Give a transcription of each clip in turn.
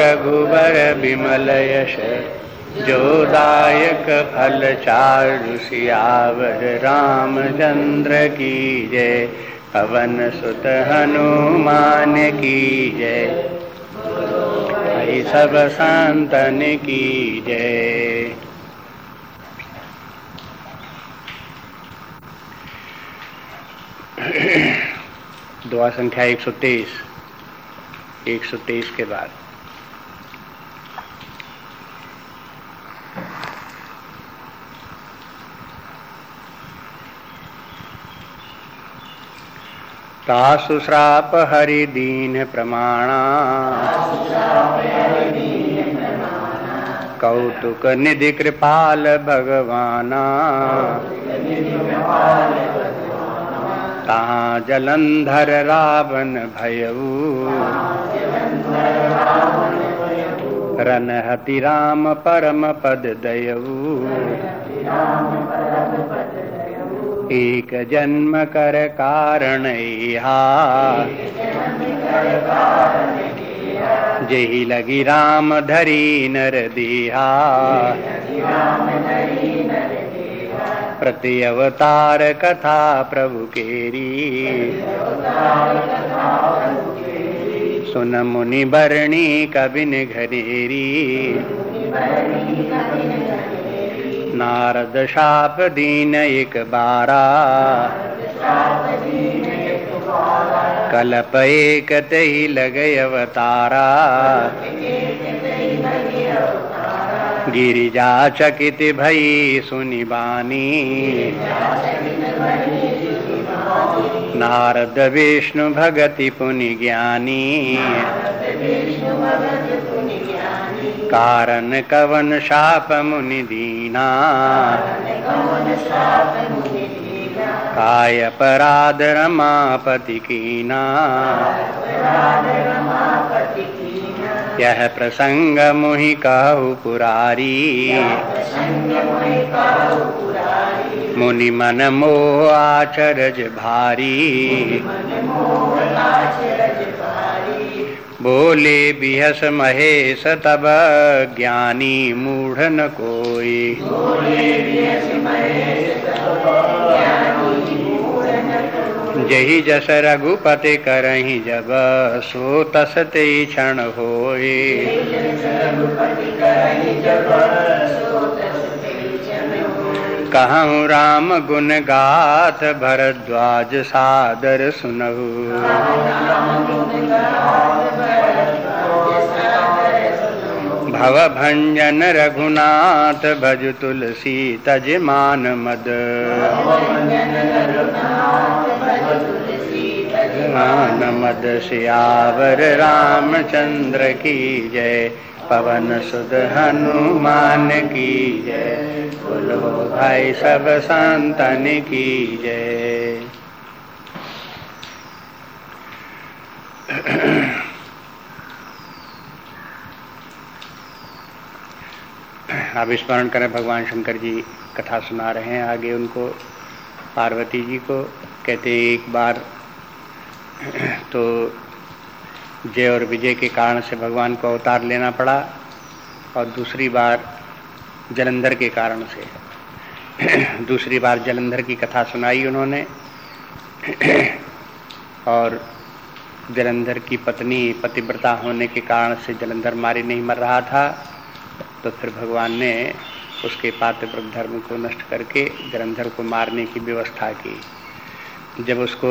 रघुबर विमल यश जो दायक फल चारु सियावर रामचंद्र की जय। पवन सुत हनुमान की जय। सब संतन की जय। दुआ संख्या एक सौ तेईस। एक सौ तेईस के बाद। तासु श्राप हरि दीन प्रमाणा। कौतुक निधि कृपाल भगवाना। तहाँ जलंधर रावण भयऊ। रनहति राम परम पद दयऊ। एक जन्म कर कारण जही लगी राम धरी नर दिहा प्रति अवतार कथा प्रभु केरी। सुन मुनि बरणी कबिन घरेरी नारद शाप दीन एक बारा। कलप एक तही लगे अवतारा। गिरिजा चकित भई सुनि बानी। नारद विष्णु भगति पुनि ज्ञानी। कारण कवन शाप मुनि दीना। काय अपराध रमापति कीना। यह प्रसंग मुहि कहु पुरारी। मुनि मन मोह आचरज भारी। बोले बिहस महेश तब ज्ञानी मूढ़ न कोई। जही जस रघुपति करही जब, सो तस ते क्षण होए। कहूँ, राम गुण गाथ भरद्वाज सादर सुनहु। भव भंजन रघुनाथ भज तुलसी तज मान मद। मान मद, सियावर रामचंद्र की जय। पवन सुध हनुमान की जय। बोलो भाई सब संतन की जय। अब स्मरण करें, भगवान शंकर जी कथा सुना रहे हैं। आगे उनको पार्वती जी को कहते एक बार तो जय और विजय के कारण से भगवान को अवतार लेना पड़ा और दूसरी बार जलंधर के कारण से। दूसरी बार जलंधर की कथा सुनाई उन्होंने। और जलंधर की पत्नी पतिव्रता होने के कारण से जलंधर मारी नहीं मर रहा था तो फिर भगवान ने उसके पात्र धर्म को नष्ट करके जलंधर को मारने की व्यवस्था की। जब उसको,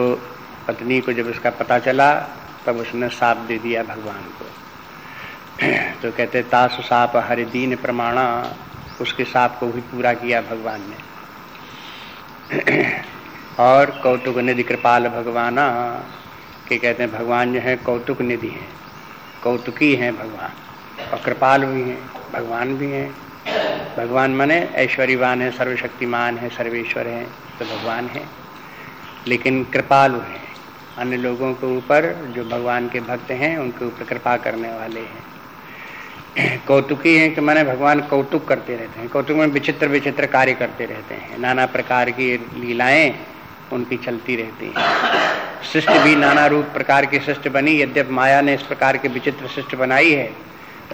पत्नी को जब उसका पता चला तब उसने साप दे दिया भगवान को। तो कहते, तासु साप हरिदीन प्रमाणा। उसके साप को भी पूरा किया भगवान ने। और कौतुक निधि कृपाल भगवाना, के कहते हैं, भगवान जो है, कौतुक निधि है। कौतुकी हैं भगवान। और कृपाल भी हैं, भगवान भी हैं। भगवान मने, ऐश्वर्यवान है, सर्वशक्तिमान है, सर्वेश्वर हैं तो भगवान हैं। लेकिन कृपालु हैं। अन्य लोगों के ऊपर जो भगवान के भक्त हैं, उनके ऊपर कृपा करने वाले हैं। कौतुकी हैं कि मैंने भगवान कौतुक करते रहते हैं। कौतुक में विचित्र विचित्र कार्य करते रहते हैं। नाना प्रकार की लीलाएँ उनकी चलती रहती हैं। शिष्ट भी नाना रूप प्रकार की शिष्ट बनी। यद्यप माया ने इस प्रकार के विचित्र शिष्ट बनाई है,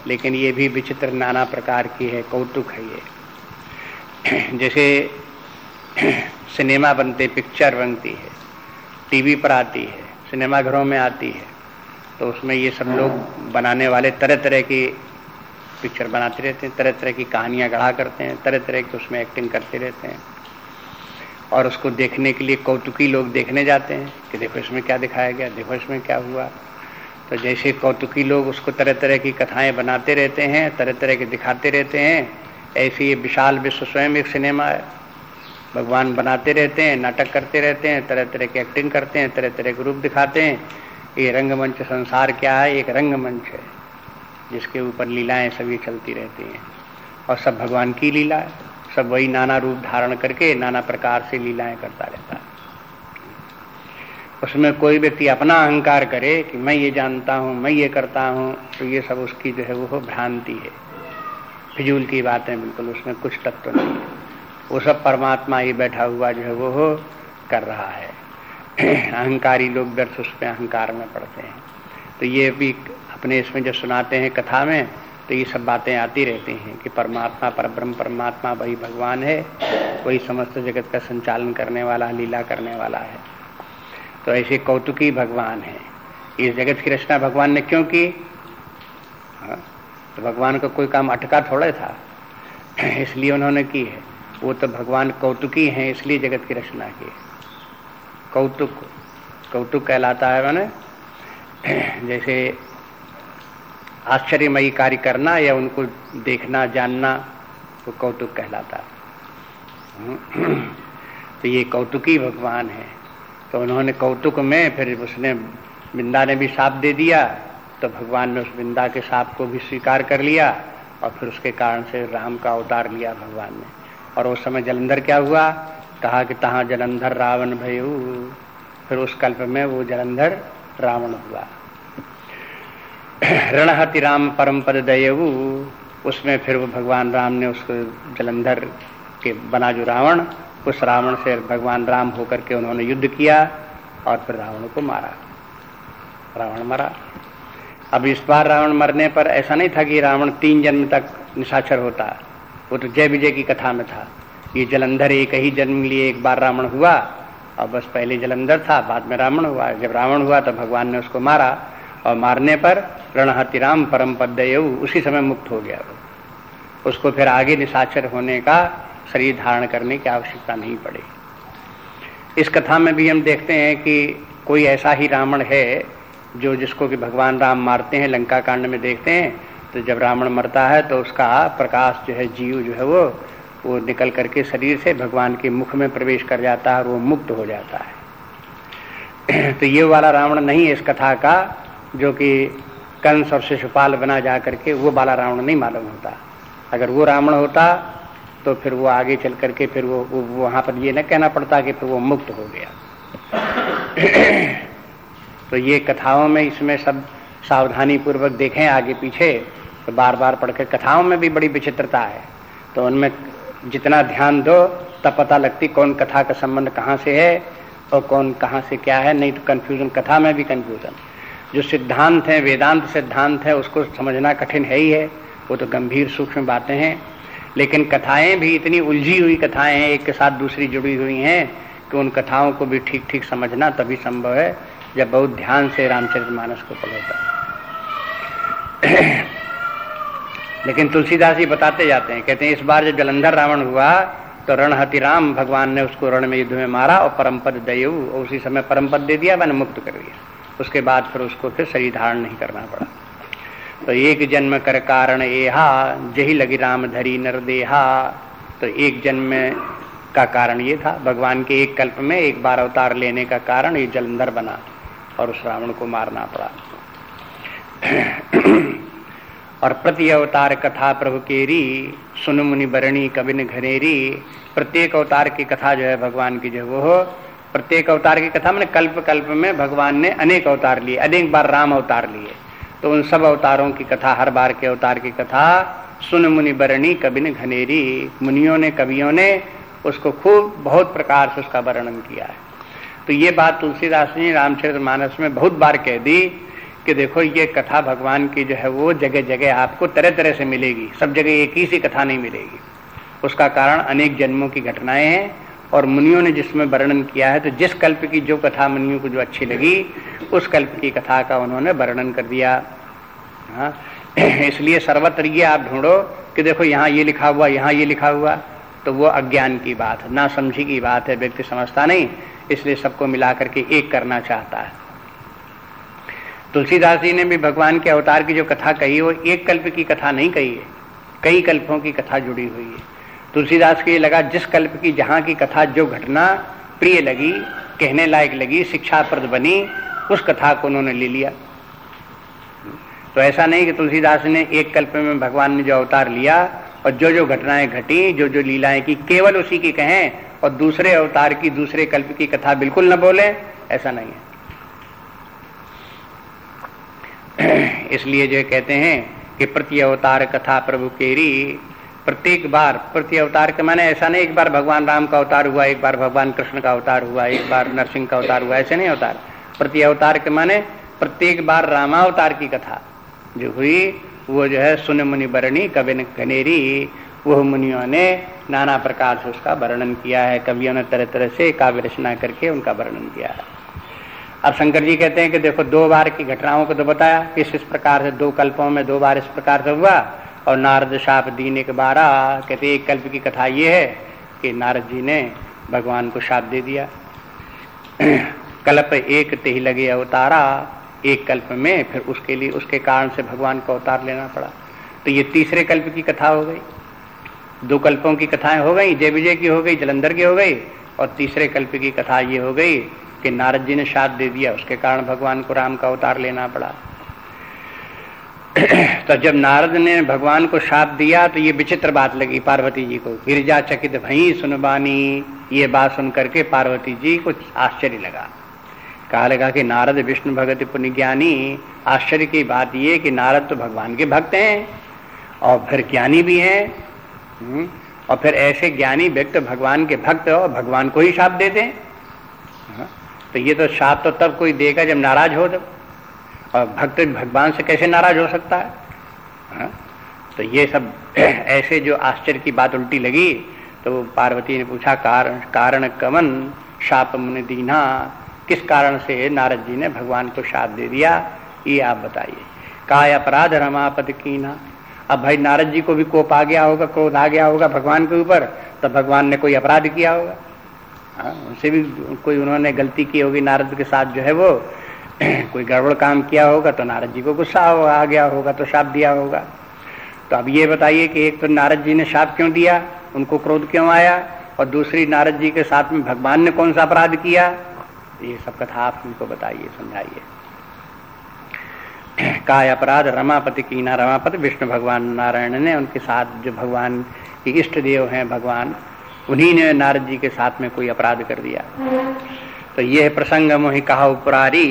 लेकिन ये भी विचित्र नाना प्रकार की है। कौतुक है ये। जैसे सिनेमा बनते, पिक्चर बनती है। टीवी पर आती है, सिनेमा घरों में आती है तो उसमें ये सब लोग बनाने वाले तरह तरह की पिक्चर बनाते रहते हैं तरह तरह की कहानियाँ गढ़ा करते हैं तरह तरह की उसमें एक्टिंग करते रहते हैं। और उसको देखने के लिए कौतुकी लोग देखने जाते हैं कि देखो इसमें क्या दिखाया गया, देखो इसमें क्या हुआ। तो जैसे कौतुकी लोग उसको तरह तरह की कथाएँ बनाते रहते हैं तरह तरह के दिखाते रहते हैं, ऐसे ये विशाल विश्व स्वयं एक सिनेमा है। भगवान बनाते रहते हैं, नाटक करते रहते हैं तरह तरह की एक्टिंग करते हैं तरह तरह के रूप दिखाते हैं। ये रंगमंच संसार क्या है? एक रंगमंच है, जिसके ऊपर लीलाएँ सभी चलती रहती हैं। और सब भगवान की लीला है। सब वही नाना रूप धारण करके नाना प्रकार से लीलाएँ करता रहता है। उसमें कोई व्यक्ति अपना अहंकार करे कि मैं ये जानता हूँ, मैं ये करता हूँ तो ये सब उसकी जो है वो भ्रांति है। फिजूल की बातें बिल्कुल, उसमें कुछ तत्व तो नहीं है। वो सब परमात्मा ही बैठा हुआ जो है वो कर रहा है। अहंकारी लोग व्यर्थ उस पर अहंकार में पड़ते हैं। तो ये भी अपने इसमें जब सुनाते हैं कथा में तो ये सब बातें आती रहती हैं कि परमात्मा परब्रह्म परमात्मा वही भगवान है वही समस्त जगत का संचालन करने वाला लीला करने वाला है। तो ऐसे कौतुकी भगवान है। इस जगत की रचना भगवान ने क्यों की? हाँ, तो भगवान का को कोई काम अटका थोड़ा था। इसलिए उन्होंने की है। वो तो भगवान कौतुकी हैं, इसलिए जगत की रचना की कौतुक कौतुक कहलाता है मैंने जैसे आश्चर्यमयी कार्य करना या उनको देखना, जानना, वो तो कौतुक कहलाता है। तो ये कौतुकी भगवान है। तो उन्होंने कौतुक में फिर उसने बिंदा ने भी साप दे दिया तो भगवान ने उस बिंदा के साप को भी स्वीकार कर लिया और फिर उसके कारण से राम का अवतार लिया भगवान ने। और उस समय जलंधर क्या हुआ? कहा कि तहा जलंधर रावण भयू। फिर उस कल्प में वो जलंधर रावण हुआ। रणहति राम परम पद दयऊ उसमें फिर वो भगवान राम ने उसको जलंधर के बना जो रावण, उस रावण से भगवान राम होकर के उन्होंने युद्ध किया और फिर रावण को मारा। रावण मरा। अब इस बार रावण मरने पर ऐसा नहीं था कि रावण तीन जन्म तक निशाचर होता। वो तो जय विजय की कथा में था ये जलंधर एक ही जन्म लिए एक बार रावण हुआ। और बस पहले जलंधर था, बाद में रावण हुआ। जब रावण हुआ तो भगवान ने उसको मारा और मारने पर रणहतिराम परम उसी समय मुक्त हो गया। वो उसको फिर आगे निशाचर होने का शरीर धारण करने की आवश्यकता नहीं पड़ी। इस कथा में भी हम देखते हैं कि कोई ऐसा ही रावण है जो जिसको कि भगवान राम मारते हैं लंका कांड में देखते हैं तो जब रावण मरता है तो उसका प्रकाश जो है जीव जो है वो वो निकल करके शरीर से भगवान के मुख में प्रवेश कर जाता है और वो मुक्त हो जाता है। तो ये वाला रावण नहीं है इस कथा का जो कि कंस और शिशुपाल बना जा करके वो बाला रावण नहीं मालूम होता। अगर वो रावण होता तो फिर वो आगे चल करके फिर वो, वो वहाँ पर ये न कहना पड़ता कि फिर वो मुक्त हो गया। तो ये कथाओं में इसमें सब सावधानी पूर्वक देखें आगे पीछे। तो बार बार पढ़कर कथाओं में भी बड़ी विचित्रता है। तो उनमें जितना ध्यान दो, तब पता लगती कौन कथा का संबंध कहाँ से है और कौन कहाँ से क्या है, नहीं तो कन्फ्यूज़न कथा में भी कन्फ्यूज़न जो सिद्धांत है, वेदांत सिद्धांत है, उसको समझना कठिन है ही है। वो तो गंभीर सूक्ष्म बातें हैं। लेकिन कथाएँ भी इतनी उलझी हुई कथाएँ हैं, एक के साथ दूसरी जुड़ी हुई हैं, कि उन कथाओं को भी ठीक ठीक समझना तभी संभव है, जब बहुत ध्यान से रामचरित मानस को पढ़ेगा लेकिन तुलसीदास जी बताते जाते हैं, कहते हैं, इस बार जब जलंधर रावण हुआ तो रणहति राम भगवान ने उसको रण में युद्ध में मारा और परमपद दयु उसी समय परमपद दे दिया मैंने मुक्त कर दिया। उसके बाद फिर उसको फिर शरीर धारण नहीं करना पड़ा। तो एक जन्म कर कारण एहा, जही लगी राम धरी नरदेहा तो एक जन्म का कारण ये था, भगवान के एक कल्प में एक बार अवतार लेने का कारण ये जलंधर बना और उस रावण को मारना पड़ा। और प्रति अवतार कथा प्रभु केरी सुन मुनि बरणी कबिन घनेरी, प्रत्येक अवतार की कथा जो है भगवान की जो वो प्रत्येक अवतार की कथा मैंने कल्प कल्प में भगवान ने अनेक अवतार लिए, अनेक बार राम अवतार लिए। तो उन सब अवतारों की कथा, हर बार के अवतार की कथा, सुन मुनि बरणी कबिन घनेरी, मुनियों ने, कवियों ने, उसको खूब बहुत प्रकार से उसका वर्णन किया है। तो ये बात तुलसीदास ने रामचरित मानस में बहुत बार कह दी कि देखो, ये कथा भगवान की जो है वो जगह जगह आपको तरह तरह से मिलेगी। सब जगह एक ही सी कथा नहीं मिलेगी। उसका कारण अनेक जन्मों की घटनाएँ हैं और मुनियों ने जिसमें वर्णन किया है तो जिस कल्प की जो कथा मुनियों को जो अच्छी लगी, उस कल्प की कथा का उन्होंने वर्णन कर दिया। हाँ। इसलिए सर्वत्र ये आप ढूंढो कि देखो, यहाँ ये लिखा हुआ, यहाँ ये लिखा हुआ तो वो अज्ञान की बात, ना समझी की बात है, व्यक्ति समझता नहीं, इसलिए सबको मिला करके एक करना चाहता है। तुलसीदास जी ने भी भगवान के अवतार की जो कथा कही, वो एक कल्प की कथा नहीं कही है। कई कल्पों की कथा जुड़ी हुई है। तुलसीदास को ये लगा, जिस कल्प की जहाँ की कथा जो घटना प्रिय लगी, कहने लायक लगी, शिक्षाप्रद बनी, उस कथा को उन्होंने ले लिया। तो ऐसा नहीं कि तुलसीदास ने एक कल्प में भगवान ने जो अवतार लिया और जो जो घटनाएँ घटी, जो जो लीलाएँ की, केवल उसी की कहें और दूसरे अवतार की, दूसरे कल्प की कथा बिल्कुल न बोले, ऐसा नहीं है। इसलिए जो कहते हैं कि प्रति अवतार कथा प्रभु केरी, प्रत्येक बार प्रति अवतार के माने ऐसा नहीं, एक बार भगवान राम का अवतार हुआ, एक बार भगवान कृष्ण का अवतार हुआ, एक बार नरसिंह का अवतार हुआ, ऐसे नहीं अवतार प्रति अवतार के माने प्रत्येक बार रामावतार की कथा जो हुई, वो जो है सुन मुनि बरणी कविन कनेरी, वह मुनियों ने नाना प्रकार से उसका वर्णन किया है, कवियों ने तरह तरह से काव्य रचना करके उनका वर्णन किया है। अब शंकर जी कहते हैं कि देखो, दो बार की घटनाओं को तो बताया, किस इस प्रकार से दो कल्पों में दो बार इस प्रकार से हुआ। और नारद शाप दीने के बारा कहते एक कल्प की कथा ये है कि नारद जी ने भगवान को शाप दे दिया। कल्प एक ते ही लगे अवतारा, एक कल्प में फिर उसके लिए, उसके कारण से भगवान को अवतार लेना पड़ा। तो ये तीसरे कल्प की कथा हो गई। दो कल्पों की कथाएँ हो गई, जय विजय की हो गई, जलंधर की हो गई और तीसरे कल्प की कथा ये हो गई कि नारद जी ने शाप दे दिया। उसके कारण भगवान को राम का अवतार लेना पड़ा। तो जब नारद ने भगवान को शाप दिया तो ये विचित्र बात लगी पार्वती जी को। गिरजा चकित भई सुनबानी ये बात सुन करके पार्वती जी को आश्चर्य लगा। कहा लगा कि नारद विष्णु भगत पुण्य ज्ञानी आश्चर्य की बात ये कि नारद तो भगवान के भक्त हैं और फिर ज्ञानी भी हैं। हम्म, और फिर ऐसे ज्ञानी व्यक्ति भगवान के भक्त और भगवान को ही शाप देते हैं। हाँ, तो ये तो शाप तो तब कोई देगा जब नाराज़ हो जब। और भक्त भगवान से कैसे नाराज़ हो सकता है? तो ये सब ऐसे जो आश्चर्य की बात उल्टी लगी तो पार्वती ने पूछा कारण कारण कमन शाप मुनि दीना? किस कारण से नारद जी ने भगवान को शाप दे दिया? ये आप बताइए। काय अपराध रमापद कीना। अब भाई नारद जी को भी कोप आ गया होगा, क्रोध आ गया होगा भगवान के ऊपर तो भगवान ने कोई अपराध किया होगा? हाँ उनसे भी कोई उन्होंने गलती की होगी, नारद के साथ जो है वो, कोई गड़बड़ काम किया होगा तो नारद जी को गुस्सा आ गया होगा तो शाप दिया होगा। तो अब ये बताइए कि एक तो नारद जी ने शाप क्यों दिया, उनको क्रोध क्यों आया, और दूसरी नारद जी के साथ में भगवान ने कौन सा अपराध किया? ये सब कथा आप उनको बताइए, समझाइए। काय अपराध? रमापति की ना रमापति, विष्णु भगवान नारायण ने उनके साथ जो भगवान के इष्ट देव हैं भगवान, उन्हीं ने नारद जी के साथ में कोई अपराध कर दिया। तो यह प्रसंग मोहि कहा उपरारी,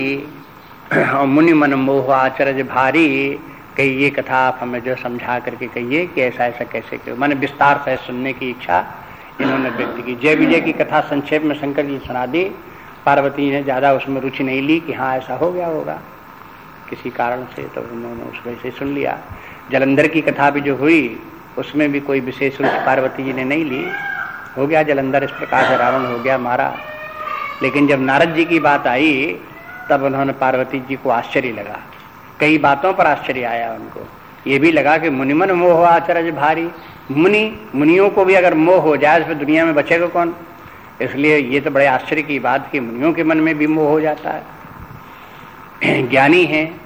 और मुनि मन मोह आचरज भारी, कही ये कथा आप हमें जो समझा करके कहिए कि ऐसा ऐसा कैसे क्यों मैंने विस्तार से सुनने की इच्छा इन्होंने व्यक्त की। जय विजय की कथा संक्षेप में शंकर जी सुना दी। पार्वती ने ज़्यादा उसमें रुचि नहीं ली कि हाँ ऐसा हो गया होगा। किसी कारण से तो उन्होंने उस वैसे सुन लिया। जलंधर की कथा भी जो हुई, उसमें भी कोई विशेष रुचि पार्वती जी ने नहीं ली। हो गया जलंधर, इस प्रकार से रावण हो गया मारा। लेकिन जब नारद जी की बात आई, तब उन्होंने पार्वती जी को आश्चर्य लगा। कई बातों पर आश्चर्य आया उनको। ये भी लगा कि मुनिमन मोह आचरज भारी। मुनि, मुनियों को भी अगर मोह हो जाए फिर दुनिया में बचेगा कौन? इसलिए ये तो बड़े आश्चर्य की बात कि मुनियों के मन में भी मोह हो जाता है। ज्ञानी हैं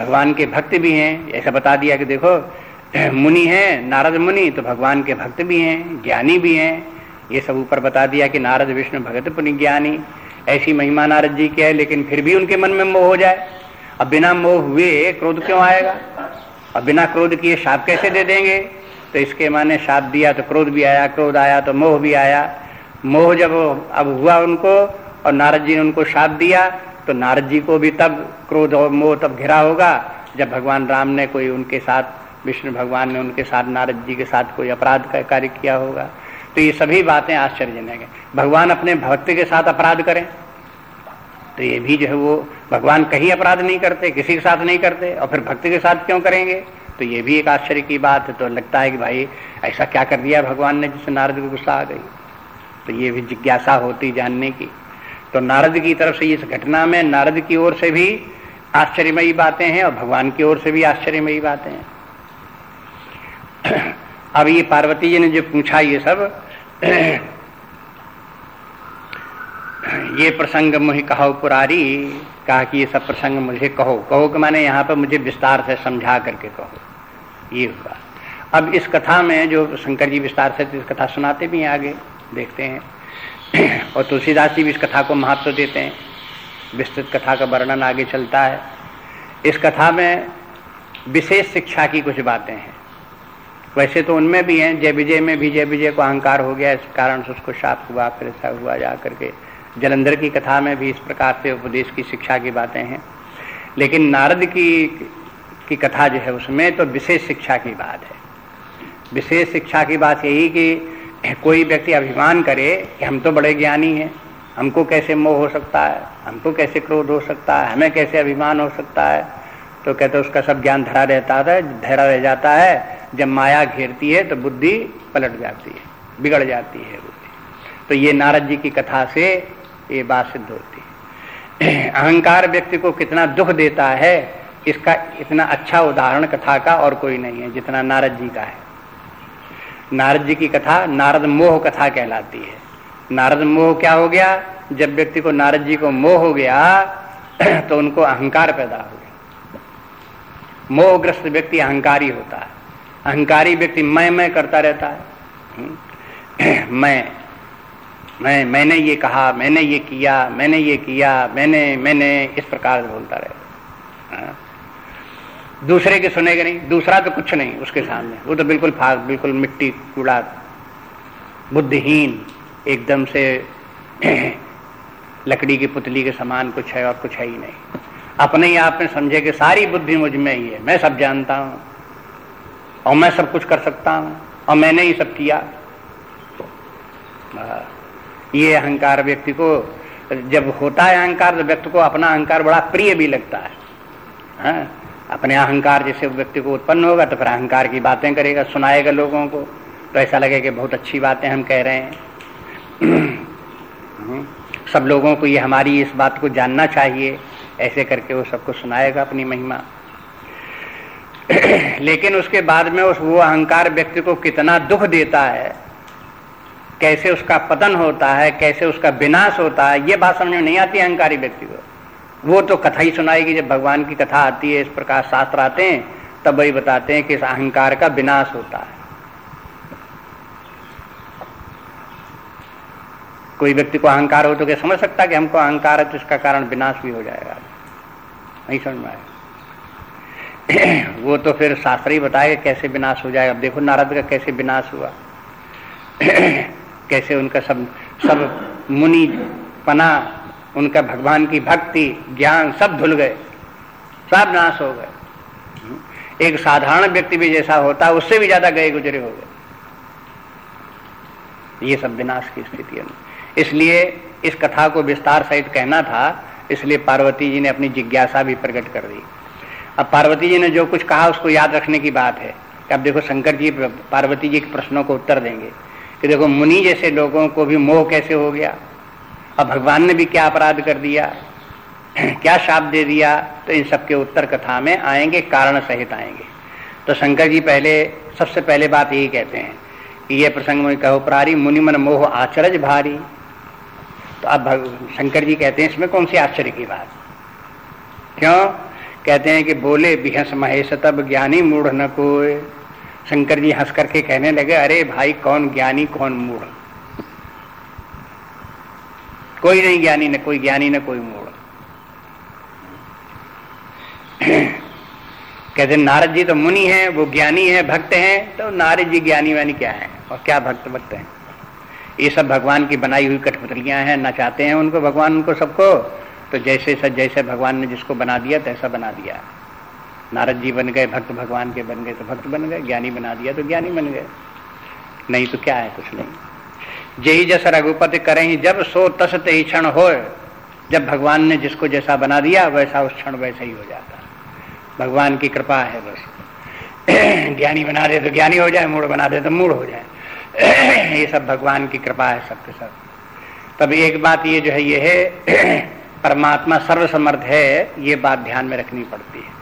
भगवान के भक्त भी हैं। ऐसा बता दिया कि देखो, मुनि हैं, नारद मुनि तो भगवान के भक्त भी हैं, ज्ञानी भी हैं। ये सब ऊपर बता दिया कि नारद, विष्णु, भगत पुण्य ज्ञानी। ऐसी महिमा नारद जी की है, लेकिन फिर भी उनके मन में मोह हो जाए। अब बिना मोह हुए क्रोध क्यों आएगा? अब बिना क्रोध किए शाप कैसे दे देंगे? तो इसके माने शाप दिया तो क्रोध भी आया, क्रोध आया तो मोह भी आया। मोह जब अब हुआ उनको, और नारद जी ने उनको शाप दिया तो नारद जी को भी तब क्रोध और मोह तब घिरा होगा, जब भगवान राम ने कोई उनके साथ, विष्णु भगवान ने उनके साथ, नारद जी के साथ कोई अपराध का कार्य किया होगा। तो ये सभी बातें आश्चर्यजनक है। भगवान अपने भक्त के साथ अपराध करें तो ये भी जो है वो भगवान कहीं अपराध नहीं करते, किसी के साथ नहीं करते, और फिर भक्ति के साथ क्यों करेंगे? तो ये भी एक आश्चर्य की बात है। तो लगता है कि भाई, ऐसा क्या कर दिया भगवान ने जिससे नारद को गुस्सा आ गई? तो ये भी जिज्ञासा होती जानने की। तो नारद की तरफ़ से इस घटना में नारद की ओर से भी आश्चर्यमयी बातें हैं और भगवान की ओर से भी आश्चर्यमयी बातें हैं। अब ये पार्वती जी ने जो पूछा ये सब, ये प्रसंग मुझे कहो पुरारी, कहा कि ये सब प्रसंग मुझे कहो। कहो कि मैंने यहाँ पर मुझे विस्तार से समझा करके कहो। ये हुआ। अब इस कथा में जो शंकर जी विस्तार से इस कथा सुनाते भी हैं आगे, देखते हैं। और तुलसीदास जी भी इस कथा को महत्व देते हैं। विस्तृत कथा का वर्णन आगे चलता है। इस कथा में विशेष शिक्षा की कुछ बातें हैं। वैसे तो उनमें भी हैं, जय विजय में भी जय विजय को अहंकार हो गया। इस कारण से उसको शाप हुआ, फिर ऐसा हुआ जा करके। जलंधर की कथा में भी इस प्रकार से उपदेश की शिक्षा की बातें हैं। लेकिन नारद की की कथा जो है, उसमें तो विशेष शिक्षा की बात है। विशेष शिक्षा की बात यही कि कोई व्यक्ति अभिमान करे कि हम तो बड़े ज्ञानी हैं, हमको कैसे मोह हो सकता है, हमको कैसे क्रोध हो सकता है, हमें कैसे अभिमान हो सकता है तो कहते उसका सब ज्ञान धरा रहता है, धरा रह जाता है, जब माया घेरती है तो बुद्धि पलट जाती है, बिगड़ जाती है बुद्धि। तो ये नारद जी की कथा से ये बात सिद्ध होती है। अहंकार व्यक्ति को कितना दुख देता है, इसका इतना अच्छा उदाहरण कथा का और कोई नहीं है, जितना नारद जी का है। नारद जी की कथा नारद मोह कथा कहलाती है। नारद मोह क्या हो गया? जब व्यक्ति को नारद जी को मोह हो गया तो उनको अहंकार पैदा हो गया। मोहग्रस्त व्यक्ति अहंकारी होता है। अहंकारी व्यक्ति मैं मैं करता रहता है। हम्म। मैं मैं, मैंने ये कहा, मैंने ये किया, मैंने ये किया, मैंने मैंने इस प्रकार बोलता रहता हाँ। दूसरे के सुनेगा नहीं, दूसरा तो कुछ नहीं उसके सामने। वो तो बिल्कुल फाग, बिल्कुल मिट्टी, कूड़ा, बुद्धिहीन, एकदम से लकड़ी की पुतली के समान कुछ है और कुछ है ही नहीं। अपने ही आप में समझे कि सारी बुद्धि मुझमें ही है। मैं सब जानता हूँ और मैं सब कुछ कर सकता हूँ और मैंने ही सब किया। हाँ। ये अहंकार व्यक्ति को, जब होता है अहंकार तो व्यक्ति को अपना अहंकार बड़ा प्रिय भी लगता है। हा? अपने अहंकार जैसे व्यक्ति को उत्पन्न होगा तो फिर अहंकार की बातें करेगा, सुनाएगा लोगों को। तो ऐसा लगे कि बहुत अच्छी बातें हम कह रहे हैं। हम्म। सब लोगों को ये हमारी इस बात को जानना चाहिए। ऐसे करके वो सबको सुनाएगा अपनी महिमा। लेकिन उसके बाद में उस वो अहंकार व्यक्ति को कितना दुख देता है, कैसे उसका पतन होता है, कैसे उसका विनाश होता है, ये बात समझ में नहीं आती अहंकारी व्यक्ति को। वो तो कथा ही सुनाएगी। जब भगवान की कथा आती है, इस प्रकार शास्त्र आते हैं, तब वही बताते हैं कि इस अहंकार का विनाश होता है। कोई व्यक्ति को अहंकार हो तो क्या समझ सकता कि हमको अहंकार है तो इसका कारण विनाश भी हो जाएगा? नहीं समझ में वो तो फिर शास्त्र ही बताएगा कैसे विनाश हो जाएगा। देखो नारद का कैसे विनाश हुआ। कैसे उनका सब सब मुनि पना उनका भगवान की भक्ति, ज्ञान सब धुल गए। सब नाश हो गए। एक साधारण व्यक्ति भी जैसा होता, उससे भी ज़्यादा गए गुजरे हो गए। ये सब विनाश की स्थिति है। इसलिए इस कथा को विस्तार सहित कहना था, इसलिए पार्वती जी ने अपनी जिज्ञासा भी प्रकट कर दी। अब पार्वती जी ने जो कुछ कहा, उसको याद रखने की बात है। अब देखो, शंकर जी पार्वती जी के प्रश्नों को उत्तर देंगे कि देखो, मुनि जैसे लोगों को भी मोह कैसे हो गया? अब भगवान ने भी क्या अपराध कर दिया? क्या शाप दे दिया? तो इन सबके उत्तर कथा में आएँगे, कारण सहित आएँगे। तो शंकर जी पहले, सबसे पहले बात यही कहते हैं कि ये प्रसंग में कहो, प्रारी मुनिमन मोह आचरज भारी। तो अब शंकर जी कहते हैं, इसमें कौन सी आश्चर्य की बात? क्यों? कहते हैं कि बोले, बिहस महेश तब ज्ञानी मूढ़ न कोई शंकर जी हंस करके कहने लगे, अरे भाई, कौन ज्ञानी, कौन मूढ़? कोई नहीं ज्ञानी, न कोई ज्ञानी, न कोई मूढ़। कहते नारद जी तो मुनि हैं, वो ज्ञानी है, भक्त हैं तो नारद जी ज्ञानी वानी क्या है? और क्या भक्त भक्त हैं? ये सब भगवान की बनाई हुई कठपुतलियाँ हैं नचाते हैं उनको, भगवान उनको सबको। तो जैसे सब जैसे भगवान ने जिसको बना दिया, तैसा बना दिया। नारद जी बन गए, भक्त भगवान के बन गए तो भक्त बन गए, ज्ञानी बना दिया तो ज्ञानी बन गए। नहीं तो क्या है, कुछ नहीं। जही जस रघुपति करें ही जब सो तस ते क्षण हो जब भगवान ने जिसको जैसा बना दिया, वैसा उस क्षण वैसा ही हो जाता। भगवान की कृपा है बस। ज्ञानी बना दे तो ज्ञानी हो जाए मूड बना दे तो मूड हो जाए। ये सब भगवान की कृपा है सबके सब। तब एक बात ये जो है, ये है, परमात्मा सर्वसमर्थ है, ये बात ध्यान में रखनी पड़ती है।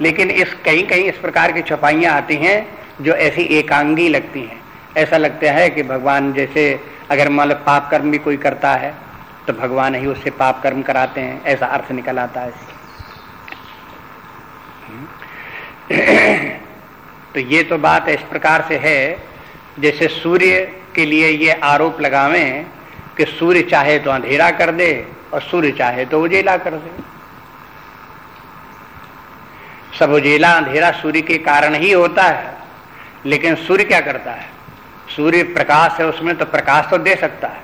लेकिन इस कहीं कहीं इस प्रकार की छपाइयाँ आती हैं, जो ऐसी एकांगी लगती हैं। ऐसा लगता है कि भगवान जैसे अगर मान लो पाप कर्म भी कोई करता है तो भगवान ही उससे पाप कर्म कराते हैं, ऐसा अर्थ निकल आता है। तो ये तो बात इस प्रकार से है, जैसे सूर्य के लिए ये आरोप लगावें कि सूर्य चाहे तो अंधेरा कर दे और सूर्य चाहे तो उजेला कर दे। सब उजेला, अंधेरा सूर्य के कारण ही होता है, लेकिन सूर्य क्या करता है? सूर्य प्रकाश है उसमें तो प्रकाश तो दे सकता है,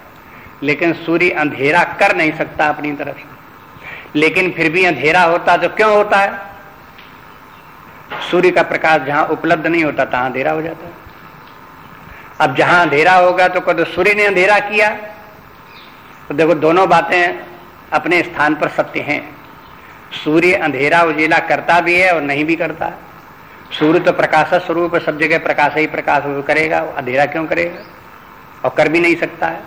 लेकिन सूर्य अंधेरा कर नहीं सकता अपनी तरफ़ से। लेकिन फिर भी अंधेरा होता तो क्यों होता है? सूर्य का प्रकाश जहाँ उपलब्ध नहीं होता, तहां अंधेरा हो जाता है। अब जहाँ अंधेरा होगा तो कद सूर्य ने अंधेरा किया। तो देखो, दोनों बातें अपने स्थान पर सत्य हैं। सूर्य अंधेरा उजेला करता भी है और नहीं भी करता। सूर्य तो प्रकाश स्वरूप सब जगह प्रकाश ही प्रकाश करेगा अंधेरा क्यों करेगा? और कर भी नहीं सकता है।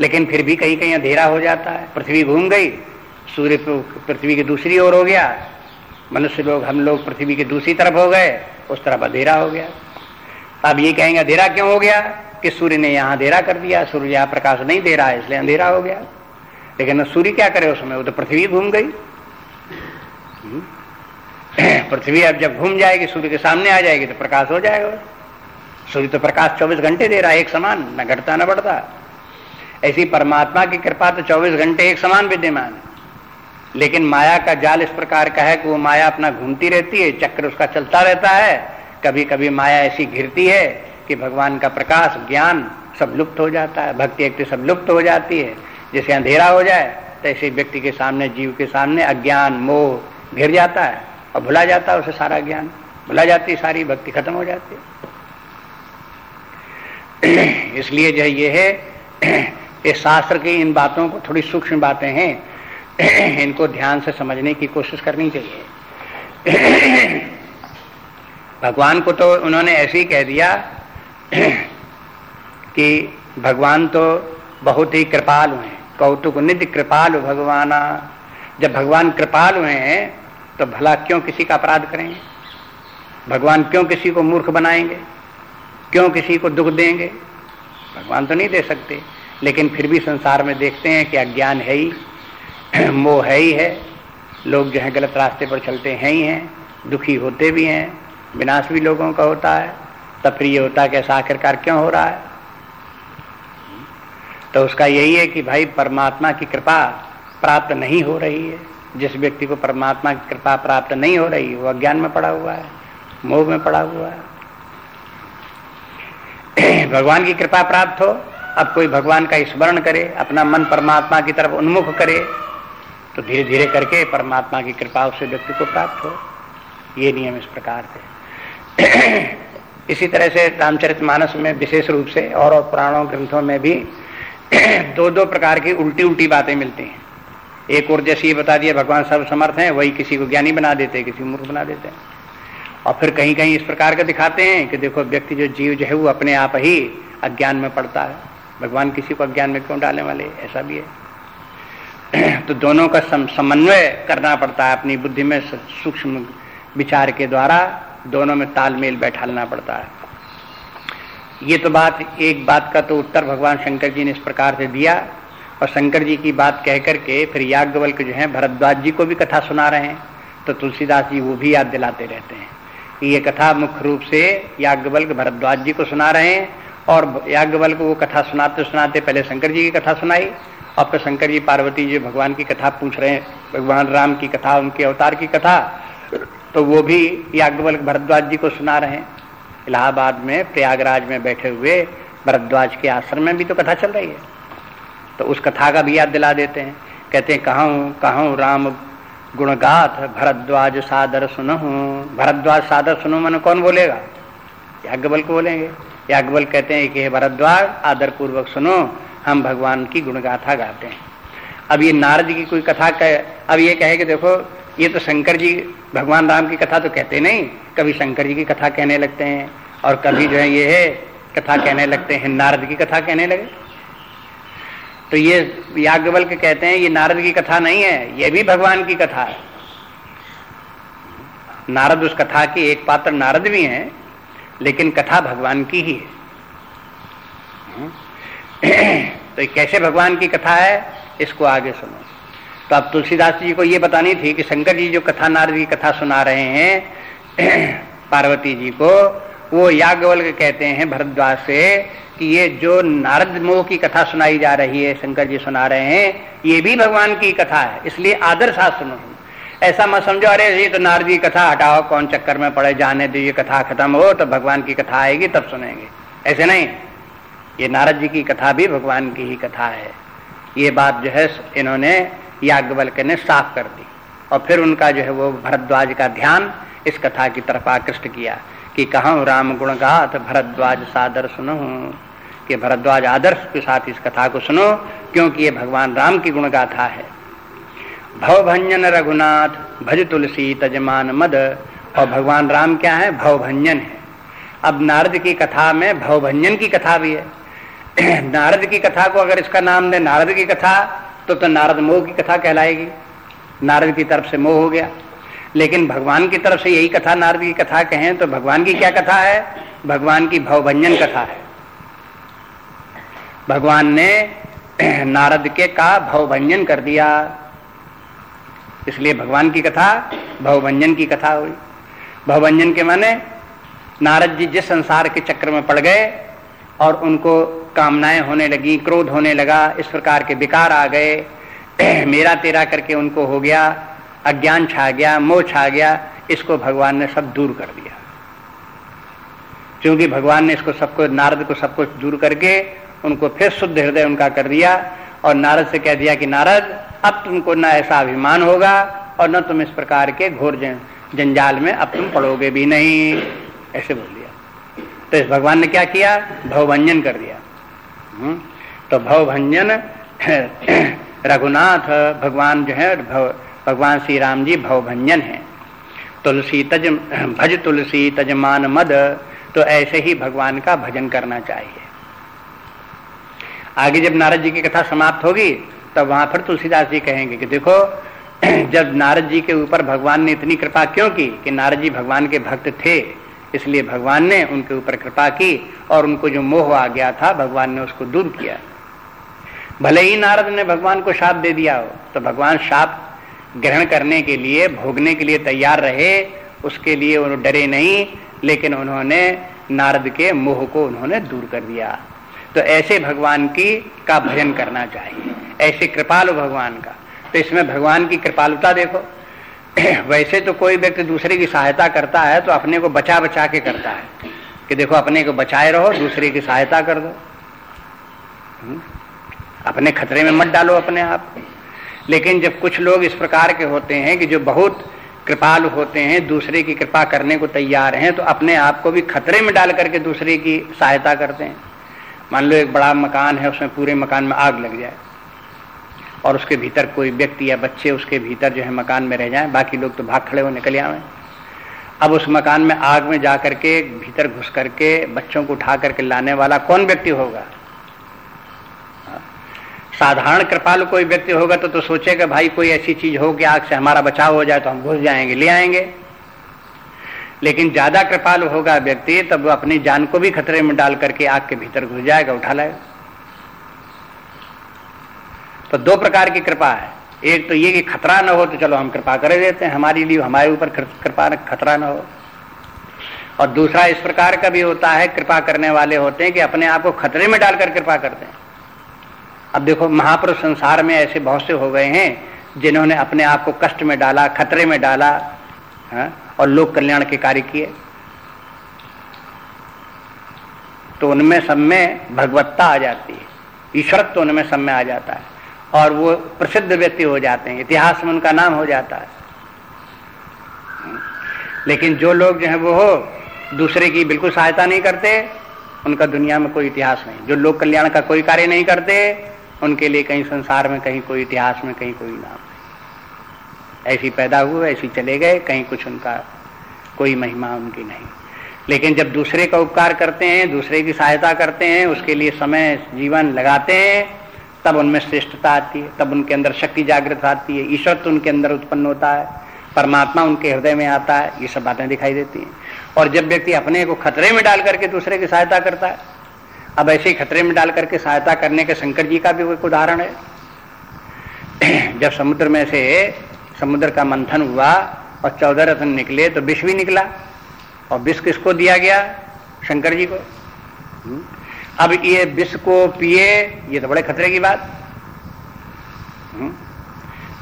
लेकिन फिर भी कहीं कहीं अंधेरा हो जाता है, पृथ्वी घूम गई, सूर्य पृथ्वी की दूसरी ओर हो गया, मनुष्य लोग, हम लोग पृथ्वी की दूसरी तरफ़ हो गए, उस तरफ़ अंधेरा हो गया। अब ये कहेंगे, अंधेरा क्यों हो गया? कि सूर्य ने यहाँ अंधेरा कर दिया, सूर्य यहाँ प्रकाश नहीं दे रहा है, इसलिए अंधेरा हो गया। लेकिन सूर्य क्या करे उसमें वो तो पृथ्वी घूम गई। हम्म। पृथ्वी अब जब घूम जाएगी, सूर्य के सामने आ जाएगी तो प्रकाश हो जाएगा। सूर्य तो प्रकाश 24 घंटे दे रहा है, एक समान, न घटता, न बढ़ता। ऐसी परमात्मा की कृपा तो 24 घंटे एक समान विद्यमान है। लेकिन माया का जाल इस प्रकार का है कि वो माया अपना घूमती रहती है, चक्र उसका चलता रहता है। कभी कभी माया ऐसी घिरती है कि भगवान का प्रकाश, ज्ञान सब लुप्त हो जाता है, भक्ति एक सब लुप्त हो जाती है। जैसे अंधेरा हो जाए तो ऐसे व्यक्ति के सामने, जीव के सामने अज्ञान, मोह घिर जाता है। और भुला जाता उसे सारा ज्ञान। भुला जाती सारी, भक्ति खत्म हो जाती इसलिए जो ये है, ये शास्त्र की इन बातों को, थोड़ी सूक्ष्म बातें हैं, इनको ध्यान से समझने की कोशिश करनी चाहिए। भगवान को तो उन्होंने ऐसे ही कह दिया कि भगवान तो बहुत ही कृपालु हैं, कौतुक निधि कृपालु भगवाना। जब भगवान कृपालु हैं तो भला क्यों किसी का अपराध करेंगे? भगवान क्यों किसी को मूर्ख बनाएँगे? क्यों किसी को दुख देंगे? भगवान तो नहीं दे सकते। लेकिन फिर भी संसार में देखते हैं कि अज्ञान है ही, मोह है ही है। लोग जो है गलत रास्ते पर चलते हैं ही हैं, दुखी होते भी हैं, विनाश भी लोगों का होता है। तब फिर ये होता है कि ऐसा आखिरकार क्यों हो रहा है? तो उसका यही है कि भाई परमात्मा की कृपा प्राप्त नहीं हो रही है। जिस व्यक्ति को परमात्मा की कृपा प्राप्त नहीं हो रही, वो अज्ञान में पड़ा हुआ है, मोह में पड़ा हुआ है। भगवान की कृपा प्राप्त हो, अब कोई भगवान का स्मरण करे, अपना मन परमात्मा की तरफ़ उन्मुख करे तो धीरे धीरे करके परमात्मा की कृपा उससे व्यक्ति को प्राप्त हो। ये नियम इस प्रकार थे। इसी तरह से रामचरित मानस में विशेष रूप से और और पुराणों ग्रंथों में भी दो दो प्रकार की उल्टी उल्टी बातें मिलती हैं। एक और जैसे ये बता दिया, भगवान सर्व समर्थ हैं, वही किसी को ज्ञानी बना देते हैं, किसी को मूर्ख बना देते हैं। और फिर कहीं कहीं इस प्रकार का दिखाते हैं कि देखो, व्यक्ति जो जीव जो है, वो अपने आप ही अज्ञान में पड़ता है। भगवान किसी को अज्ञान में क्यों डालने वाले? ऐसा भी है। तो दोनों का समन्वय करना पड़ता है, अपनी बुद्धि में सूक्ष्म विचार के द्वारा दोनों में तालमेल बैठालना पड़ता है। ये तो बात, एक बात का तो उत्तर भगवान शंकर जी ने इस प्रकार से दिया। और शंकर जी की बात कह करके फिर याज्ञवल्क जो है भरद्वाज जी को भी कथा सुना रहे हैं तो तुलसीदास जी वो भी याद दिलाते रहते हैं। कि ये कथा मुख्य रूप से याज्ञवल्क भरद्वाज जी को सुना रहे हैं और याज्ञवल्क वो कथा सुनाते सुनाते पहले शंकर जी की कथा सुनाई और फिर शंकर जी पार्वती जी भगवान की कथा पूछ रहे हैं, भगवान राम की कथा, उनके अवतार की कथा तो वो भी याज्ञवल्क भरद्वाज जी को सुना रहे हैं। इलाहाबाद में प्रयागराज में बैठे हुए भरद्वाज के आश्रम में भी तो कथा चल रही है। तो उस कथा का भी याद दिला देते हैं। कहते हैं, कहा कहूँ राम गुणगाथ, भरद्वाज सादर सुनो भरद्वाज सादर सुनो मन कौन बोलेगा? याज्ञबल को बोलेंगे। याज्ञबल कहते हैं कि, हे भरद्वाज आदर पूर्वक सुनो, हम भगवान की गुणगाथा गाते हैं। अब ये नारद की कोई कथा कह, अब ये कहे कि देखो, ये तो शंकर जी, भगवान राम की कथा तो कहते नहीं, कभी शंकर जी की कथा कहने लगते हैं और कभी जो है ये है कथा कहने लगते हैं, नारद की कथा कहने लगे। तो ये याज्ञवल के कहते हैं, ये नारद की कथा नहीं है, ये भी भगवान की कथा है। नारद उस कथा की एक पात्र नारद भी हैं, लेकिन कथा भगवान की ही है। तो कैसे भगवान की कथा है, इसको आगे सुनो। तो अब तुलसीदास जी को ये बतानी थी कि शंकर जी जो कथा नारद की कथा सुना रहे हैं, पार्वती जी को वो याज्ञवल कहते हैं भरद्वाज से कि ये जो नारद मोह की कथा सुनाई जा रही है, शंकर जी सुना रहे हैं, ये भी भगवान की कथा है, इसलिए आदर साथ सुनो। ऐसा मत समझो, अरे ये तो नारद की कथा हटाओ, कौन चक्कर में पड़े, जाने दो, ये कथा खत्म हो तो भगवान की कथा आएगी, तब सुनेंगे। ऐसे नहीं, ये नारद जी की कथा भी भगवान की ही कथा है। ये बात जो है, इन्होंने याज्ञवल्क ने साफ़ कर दी। और फिर उनका जो है वो भरद्वाज का ध्यान इस कथा की तरफ़ आकृष्ट किया। कि कहा राम गुण गात भरद्वाज सादर सुनो, कि भरद्वाज आदर्श के साथ इस कथा को सुनो, क्योंकि ये भगवान राम की गुण गाथा है। भव भंजन रघुनाथ, भज तुलसी तजमान मद, और भगवान राम क्या है? भव भंजन है। अब नारद की कथा में भव भंजन की कथा भी है। नारद की कथा को अगर इसका नाम दे, नारद की कथा तो तो नारद मोह की कथा कहलाएगी। नारद की तरफ़ से मोह हो गया। लेकिन भगवान की तरफ़ से यही कथा, नारद की कथा कहें तो भगवान की क्या कथा है? भगवान की भवभंजन कथा है। भगवान ने नारद के का भवभंजन कर दिया। इसलिए भगवान की कथा, भवभंजन की कथा हुई। भवभंजन के माने नारद जी जिस संसार के चक्र में पड़ गए और उनको कामनाएँ होने लगी, क्रोध होने लगा, इस प्रकार के विकार आ गए। मेरा तेरा करके उनको हो गया। अज्ञान छा गया, मोह छा गया, इसको भगवान ने सब दूर कर दिया। क्योंकि भगवान ने इसको सबको, नारद को सब कुछ दूर करके उनको फिर शुद्ध हृदय उनका कर दिया और नारद से कह दिया कि नारद, अब तुमको न ऐसा अभिमान होगा और न तुम इस प्रकार के घोर जंजाल में अब तुम पड़ोगे भी नहीं। ऐसे बोल दिया। तो इस भगवान ने क्या किया? भवभंजन कर दिया। हम्म? तो भवभंजन रघुनाथ, भगवान जो है, भव भगवान श्री राम जी भवभंजन है। तुलसी तज, भज तुलसी तजमान मद तो ऐसे ही भगवान का भजन करना चाहिए। आगे जब नारद जी की कथा समाप्त होगी, तब वहाँ पर तुलसीदास जी कहेंगे कि देखो, जब नारद जी के ऊपर भगवान ने इतनी कृपा क्यों की कि नारद जी भगवान के भक्त थे, इसलिए भगवान ने उनके ऊपर कृपा की और उनको जो मोह आ गया था, भगवान ने उसको दूर किया। भले ही नारद ने भगवान को शाप दे दिया हो तो भगवान शाप ग्रहण करने के लिए, भोगने के लिए तैयार रहे, उसके लिए उन्होंने डरे नहीं, लेकिन उन्होंने नारद के मोह को उन्होंने दूर कर दिया। तो ऐसे भगवान की का भजन करना चाहिए। ऐसे कृपालु भगवान का। तो इसमें भगवान की कृपालुता देखो। वैसे तो कोई व्यक्ति दूसरे की सहायता करता है तो अपने को बचा बचा के करता है। कि देखो, अपने को बचाए रहो, दूसरे की सहायता कर दो। हम्म? अपने खतरे में मत डालो अपने आप। लेकिन जब कुछ लोग इस प्रकार के होते हैं कि जो बहुत कृपालु होते हैं, दूसरे की कृपा करने को तैयार हैं तो अपने आप को भी खतरे में डाल करके दूसरे की सहायता करते हैं। मान लो एक बड़ा मकान है, उसमें पूरे मकान में आग लग जाए और उसके भीतर कोई व्यक्ति या बच्चे उसके भीतर जो है मकान में रह जाएँ, बाकी लोग तो भाग खड़े हो निकल आवे अब उस मकान में आग में जा करके भीतर घुस करके, बच्चों को उठा करके लाने वाला कौन व्यक्ति होगा? साधारण कृपालु कोई व्यक्ति होगा तो तो सोचेगा, भाई, कोई ऐसी चीज़ हो कि आग से हमारा बचाव हो जाए तो हम घुस जाएँगे, ले आएँगे। लेकिन ज़्यादा कृपालु होगा व्यक्ति, तब अपनी जान को भी खतरे में डाल करके आग के भीतर घुस जाएगा, उठा लाएगा तो दो प्रकार की कृपा है। एक तो ये कि खतरा ना हो तो चलो हम कृपा कर देते हैं, हमारे लिए, हमारे ऊपर कृपा खतरा ना हो। और दूसरा इस प्रकार का भी होता है, कृपा करने वाले होते हैं कि अपने आप को खतरे में डालकर कृपा करते हैं। अब देखो, महापुरुष संसार में ऐसे बहुत से हो गए हैं, जिन्होंने अपने आप को कष्ट में डाला, खतरे में डाला, है? और लोक कल्याण के कार्य किए। तो उनमें सब में भगवत्ता आ जाती है। ईश्वरत्व तो उनमें सब में आ जाता है। और वो प्रसिद्ध व्यक्ति हो जाते हैं। इतिहास में उनका नाम हो जाता है। लेकिन जो लोग जो है वो हो दूसरे की बिल्कुल सहायता नहीं करते। उनका दुनिया में कोई इतिहास नहीं। जो लोक कल्याण का कोई कार्य नहीं करते उनके लिए कहीं संसार में कहीं कोई इतिहास में कहीं कोई नाम ऐसी पैदा हुए, ऐसी चले गए, कहीं कुछ उनका कोई महिमा उनकी नहीं। लेकिन जब दूसरे का उपकार करते हैं, दूसरे की सहायता करते हैं, उसके लिए समय, जीवन लगाते हैं, तब उनमें श्रेष्ठता आती है, तब उनके अंदर शक्ति जागृत आती है, ईश्वर तो उनके अंदर उत्पन्न होता है, परमात्मा उनके हृदय में आता है, ये सब बातें दिखाई देती हैं। और जब व्यक्ति अपने को खतरे में डाल करके दूसरे की सहायता करता है अब ऐसे ही खतरे में डाल करके सहायता करने के शंकर जी का भी एक उदाहरण है। जब समुद्र में से समुद्र का मंथन हुआ और चौदह रत्न निकले तो विष भी निकला और विष किसको दिया गया? शंकर जी को। हम्म। अब ये विष को पिए, ये तो बड़े खतरे की बात। हम्म।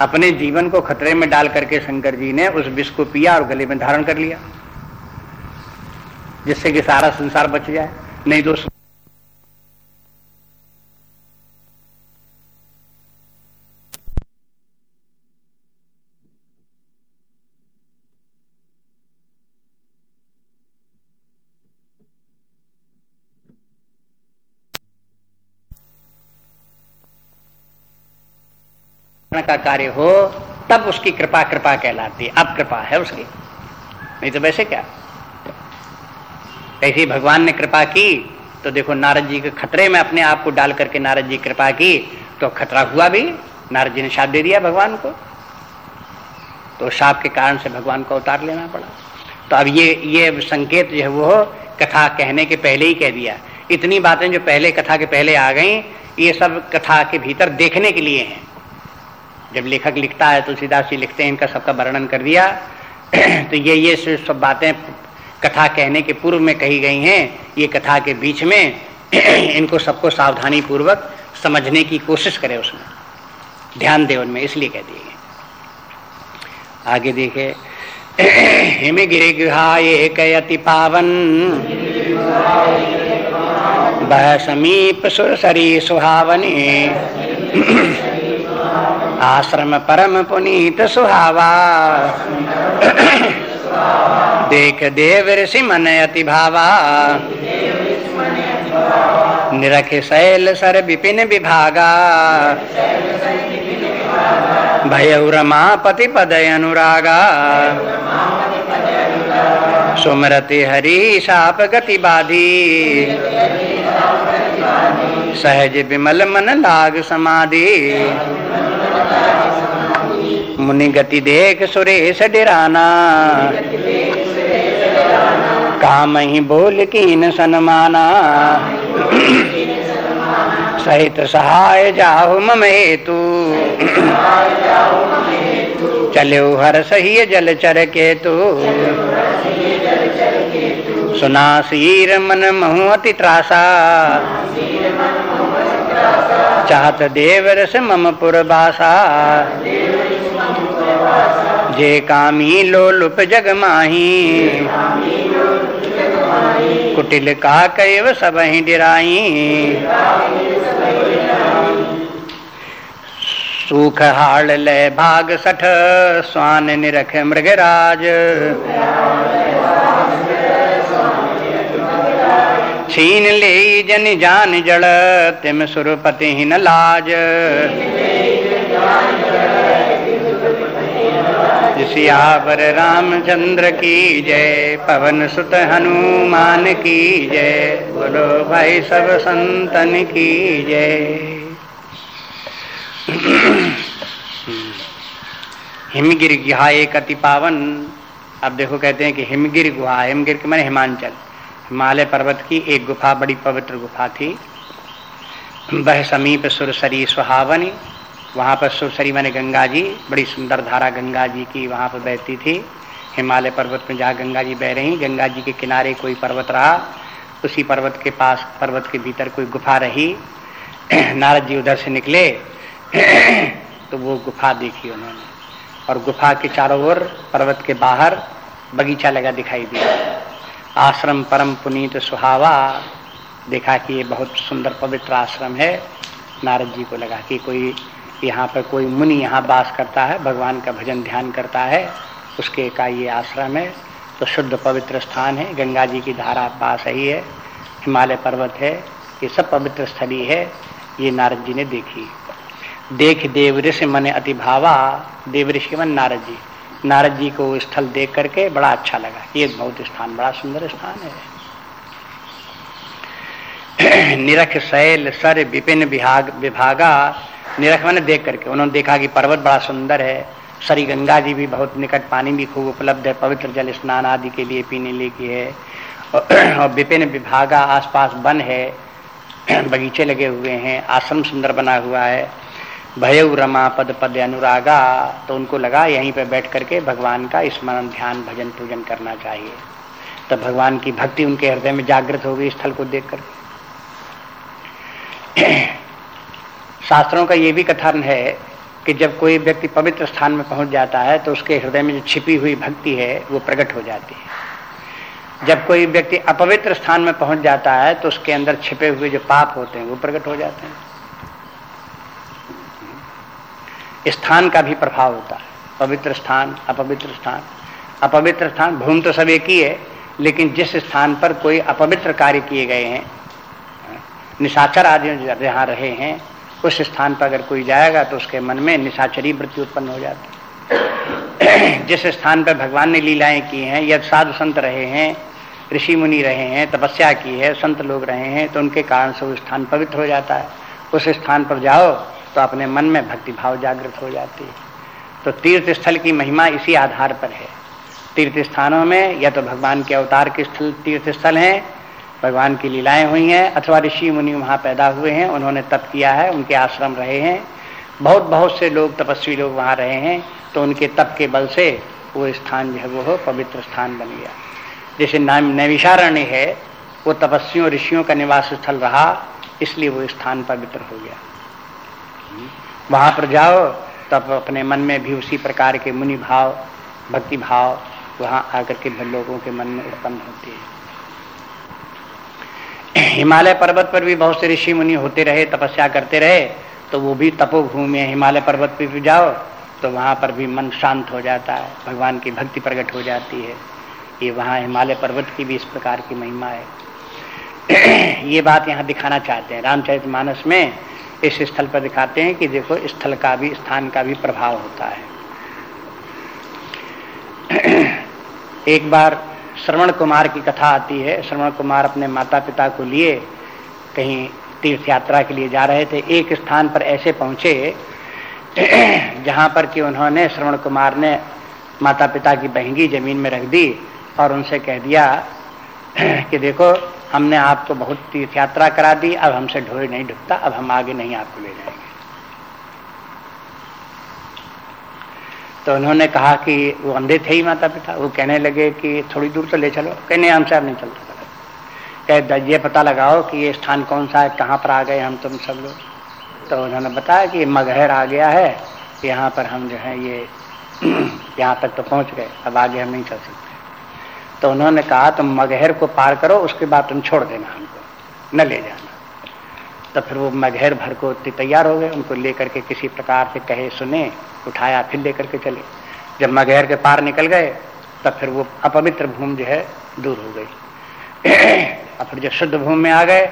अपने जीवन को खतरे में डाल करके शंकर जी ने उस विष को पिया और गले में धारण कर लिया, जिससे कि सारा संसार बच जाए। नहीं तो का कार्य हो, तब उसकी कृपा कृपा कहलाती है। अब कृपा है उसकी। नहीं तो वैसे क्या? ऐसी भगवान ने कृपा की तो देखो नारद जी के खतरे में अपने आप को डाल करके नारद जी कृपा की तो खतरा हुआ भी। नारद जी ने शाप दे दिया भगवान को। तो शाप के कारण से भगवान को उतार लेना पड़ा। तो अब ये ये संकेत जो है वो कथा कहने के पहले ही कह दिया। इतनी बातें जो पहले कथा के पहले आ गई, ये सब कथा के भीतर देखने के लिए हैं। जब लेखक लिखता है तुलसीदास जी लिखते हैं, इनका सबका वर्णन कर दिया। तो ये ये सब बातें कथा कहने के पूर्व में कही गई हैं। ये कथा के बीच में इनको सबको सावधानी पूर्वक समझने की कोशिश करें उसमें। ध्यान दे उनमें, इसलिए कह दिए आगे देखे। हिम गिर गुहाये पावन। बह समीप सुरसरी सुहावनी। आश्रम परम पुनीत सुहावा। देख देव ऋषि मन अति भावा। निरख शैल सर विपिन विभागा। भय रमापति पद अनुरागा। सुमरति हरि शाप गति बाधी। सहज विमल मन लाग समाधि। मुनि गति देख सुरेश डिराना काम ही बोल कीन सनमाना। सहित सहाय जाहु मम हेतु। चलो हर सही जल चर के तू सुना सीर मन महु अति त्रासा। चाहत देवर से मम पुरबासा। जे कामी लोलुप जग माही कुटिल का कैव सब ही डिराई सुख हाड़ ले भाग सठ, स्वान निरख मृगराज। छीन ले जन जान जड़, तिम सुरपति न लाज। सियावर रामचंद्र की जय, पवन सुत हनुमान की जय। बोलो भाई सब संतन की जय। हिमगिर गुहा एक अति पावन। अब देखो कहते हैं कि हिमगिर गुहा हिमगिर के मैंने हिमांचल। हिमालय पर्वत की एक गुफा, बड़ी पवित्र गुफा थी। वह समीप सुरसरी सुहावनी, वहाँ पर सुरसरी मैंने गंगा जी बड़ी सुंदर धारा गंगा जी की वहाँ पर बहती थी। हिमालय पर्वत में जहाँ गंगा जी बह रही गंगा जी के किनारे कोई पर्वत रहा, उसी पर्वत के पास, पर्वत के भीतर कोई गुफा रही। नारद जी उधर से निकले तो वो गुफा देखी उन्होंने। और गुफा के चारों ओर पर्वत के बाहर बगीचा लगा दिखाई दिया। आश्रम परम पुनीत सुहावा। देखा कि ये बहुत सुंदर पवित्र आश्रम है। नारद जी को लगा कि कोई यहाँ पर कोई मुनि यहाँ बास करता है, भगवान का भजन ध्यान करता है, उसके का ये आश्रम है। तो शुद्ध पवित्र स्थान है। गंगा जी की धारा पास ही है। हिमालय पर्वत है। ये सब पवित्र स्थली है। ये नारद जी ने देखी। देख देव ऋषि मन अति भावा। मन नारद जी। नारद जी को स्थल देख करके बड़ा अच्छा लगा। ये बहुत स्थान, बड़ा सुंदर स्थान है। निरख शैल सर विपिन विभाग विभागा। निरख मैंने देख करके, उन्होंने देखा कि पर्वत बड़ा सुंदर है। सरी गंगा जी भी बहुत निकट पानी भी खूब उपलब्ध है, पवित्र जल स्नान आदि के लिए पीने लिए की है। और विपिन विभागा आसपास वन है, बगीचे लगे हुए हैं, आश्रम सुंदर बना हुआ है। भय रमा पद पद अनुरागा तो उनको लगा यहीं पर बैठ करके भगवान का स्मरण, ध्यान, भजन, पूजन करना चाहिए। तो भगवान की भक्ति उनके हृदय में जागृत हो गई स्थल को देख करके शास्त्रों का ये भी कथन है कि जब कोई व्यक्ति पवित्र स्थान में पहुँच जाता है तो उसके हृदय में जो छिपी हुई भक्ति है, वो प्रकट हो जाती है। जब कोई व्यक्ति अपवित्र स्थान में पहुँच जाता है तो उसके अंदर छिपे हुए जो पाप होते हैं, वो प्रकट हो जाते हैं। स्थान का भी प्रभाव होता है। पवित्र स्थान, अपवित्र स्थान। अपवित्र स्थान भूमि तो सब एक ही है, लेकिन जिस स्थान पर कोई अपवित्र कार्य किए गए हैं, निशाचर आदि जहाँ रहे हैं, उस स्थान पर अगर कोई जाएगा तो उसके मन में निशाचरी वृत्ति उत्पन्न हो जाती जिस स्थान पर भगवान ने लीलाएँ की हैं या साधु संत रहे हैं, ऋषि मुनि रहे हैं, तपस्या की है, संत लोग रहे हैं तो उनके कारण से वो स्थान पवित्र हो जाता है। उस स्थान पर जाओ तो अपने मन में भक्ति भाव जागृत हो जाती है। तो तीर्थ स्थल की महिमा इसी आधार पर है। तीर्थ स्थानों में या तो भगवान के अवतार के स्थल तीर्थ स्थल हैं, भगवान की लीलाएँ हुई हैं, अथवा ऋषि मुनि वहाँ पैदा हुए हैं, उन्होंने तप किया है, उनके आश्रम रहे हैं। बहुत बहुत से लोग, तपस्वी लोग वहाँ रहे हैं तो उनके तप के बल से वो स्थान जो है वो पवित्र स्थान बन गया। जैसे नैविशारण्य है, वो तपस्वियों, ऋषियों का निवास स्थल रहा इसलिए वो स्थान पवित्र हो गया। वहाँ पर जाओ, तब अपने मन में भी उसी प्रकार के मुनि भाव, भक्ति भाव वहाँ आकर के लोगों के मन में उत्पन्न होते हैं। हिमालय पर्वत पर भी बहुत से ऋषि मुनि होते रहे, तपस्या करते रहे तो वो भी तपोभूमि है। हिमालय पर्वत पर भी जाओ तो वहाँ पर भी मन शांत हो जाता है, भगवान की भक्ति प्रकट हो जाती है। ये वहाँ हिमालय पर्वत की भी इस प्रकार की महिमा है। ये बात यहाँ दिखाना चाहते हैं। रामचरित मानस में इस स्थल पर दिखाते हैं कि देखो, स्थल का भी, स्थान का भी प्रभाव होता है। एक बार श्रवण कुमार की कथा आती है। श्रवण कुमार अपने माता पिता को लिए कहीं तीर्थ यात्रा के लिए जा रहे थे। एक स्थान पर ऐसे पहुँचे जहाँ पर कि उन्होंने श्रवण कुमार ने माता पिता की बहंगी ज़मीन में रख दी और उनसे कह दिया कि देखो, हमने आपको बहुत तीर्थ यात्रा करा दी, अब हमसे ढोए नहीं ढुकता अब हम आगे नहीं आपको ले जाएँगे। तो उन्होंने कहा कि वो अंधे थे ही माता पिता वो कहने लगे कि थोड़ी दूर तो ले चलो। कहने हमसे अब नहीं चलता। कह ये पता लगाओ कि ये स्थान कौन सा है, कहाँ पर आ गए हम तुम सब लोग? तो उन्होंने बताया कि मगहर आ गया है, यहाँ पर हम जो है ये यहाँ तक तो पहुँच गए, अब आगे हम नहीं चल सकते। तो उन्होंने कहा, तुम मगहर को पार करो, उसके बाद तुम छोड़ देना हमको, न ले जाना। तो फिर वो मगहर भर को तैयार हो गए, उनको लेकर के किसी प्रकार से कहे, सुने, उठाया, फिर लेकर के चले। जब मगहर के पार निकल गए तब फिर वो अपवित्र भूमि जो है, दूर हो गई। और फिर जब शुद्ध भूमि में आ गए,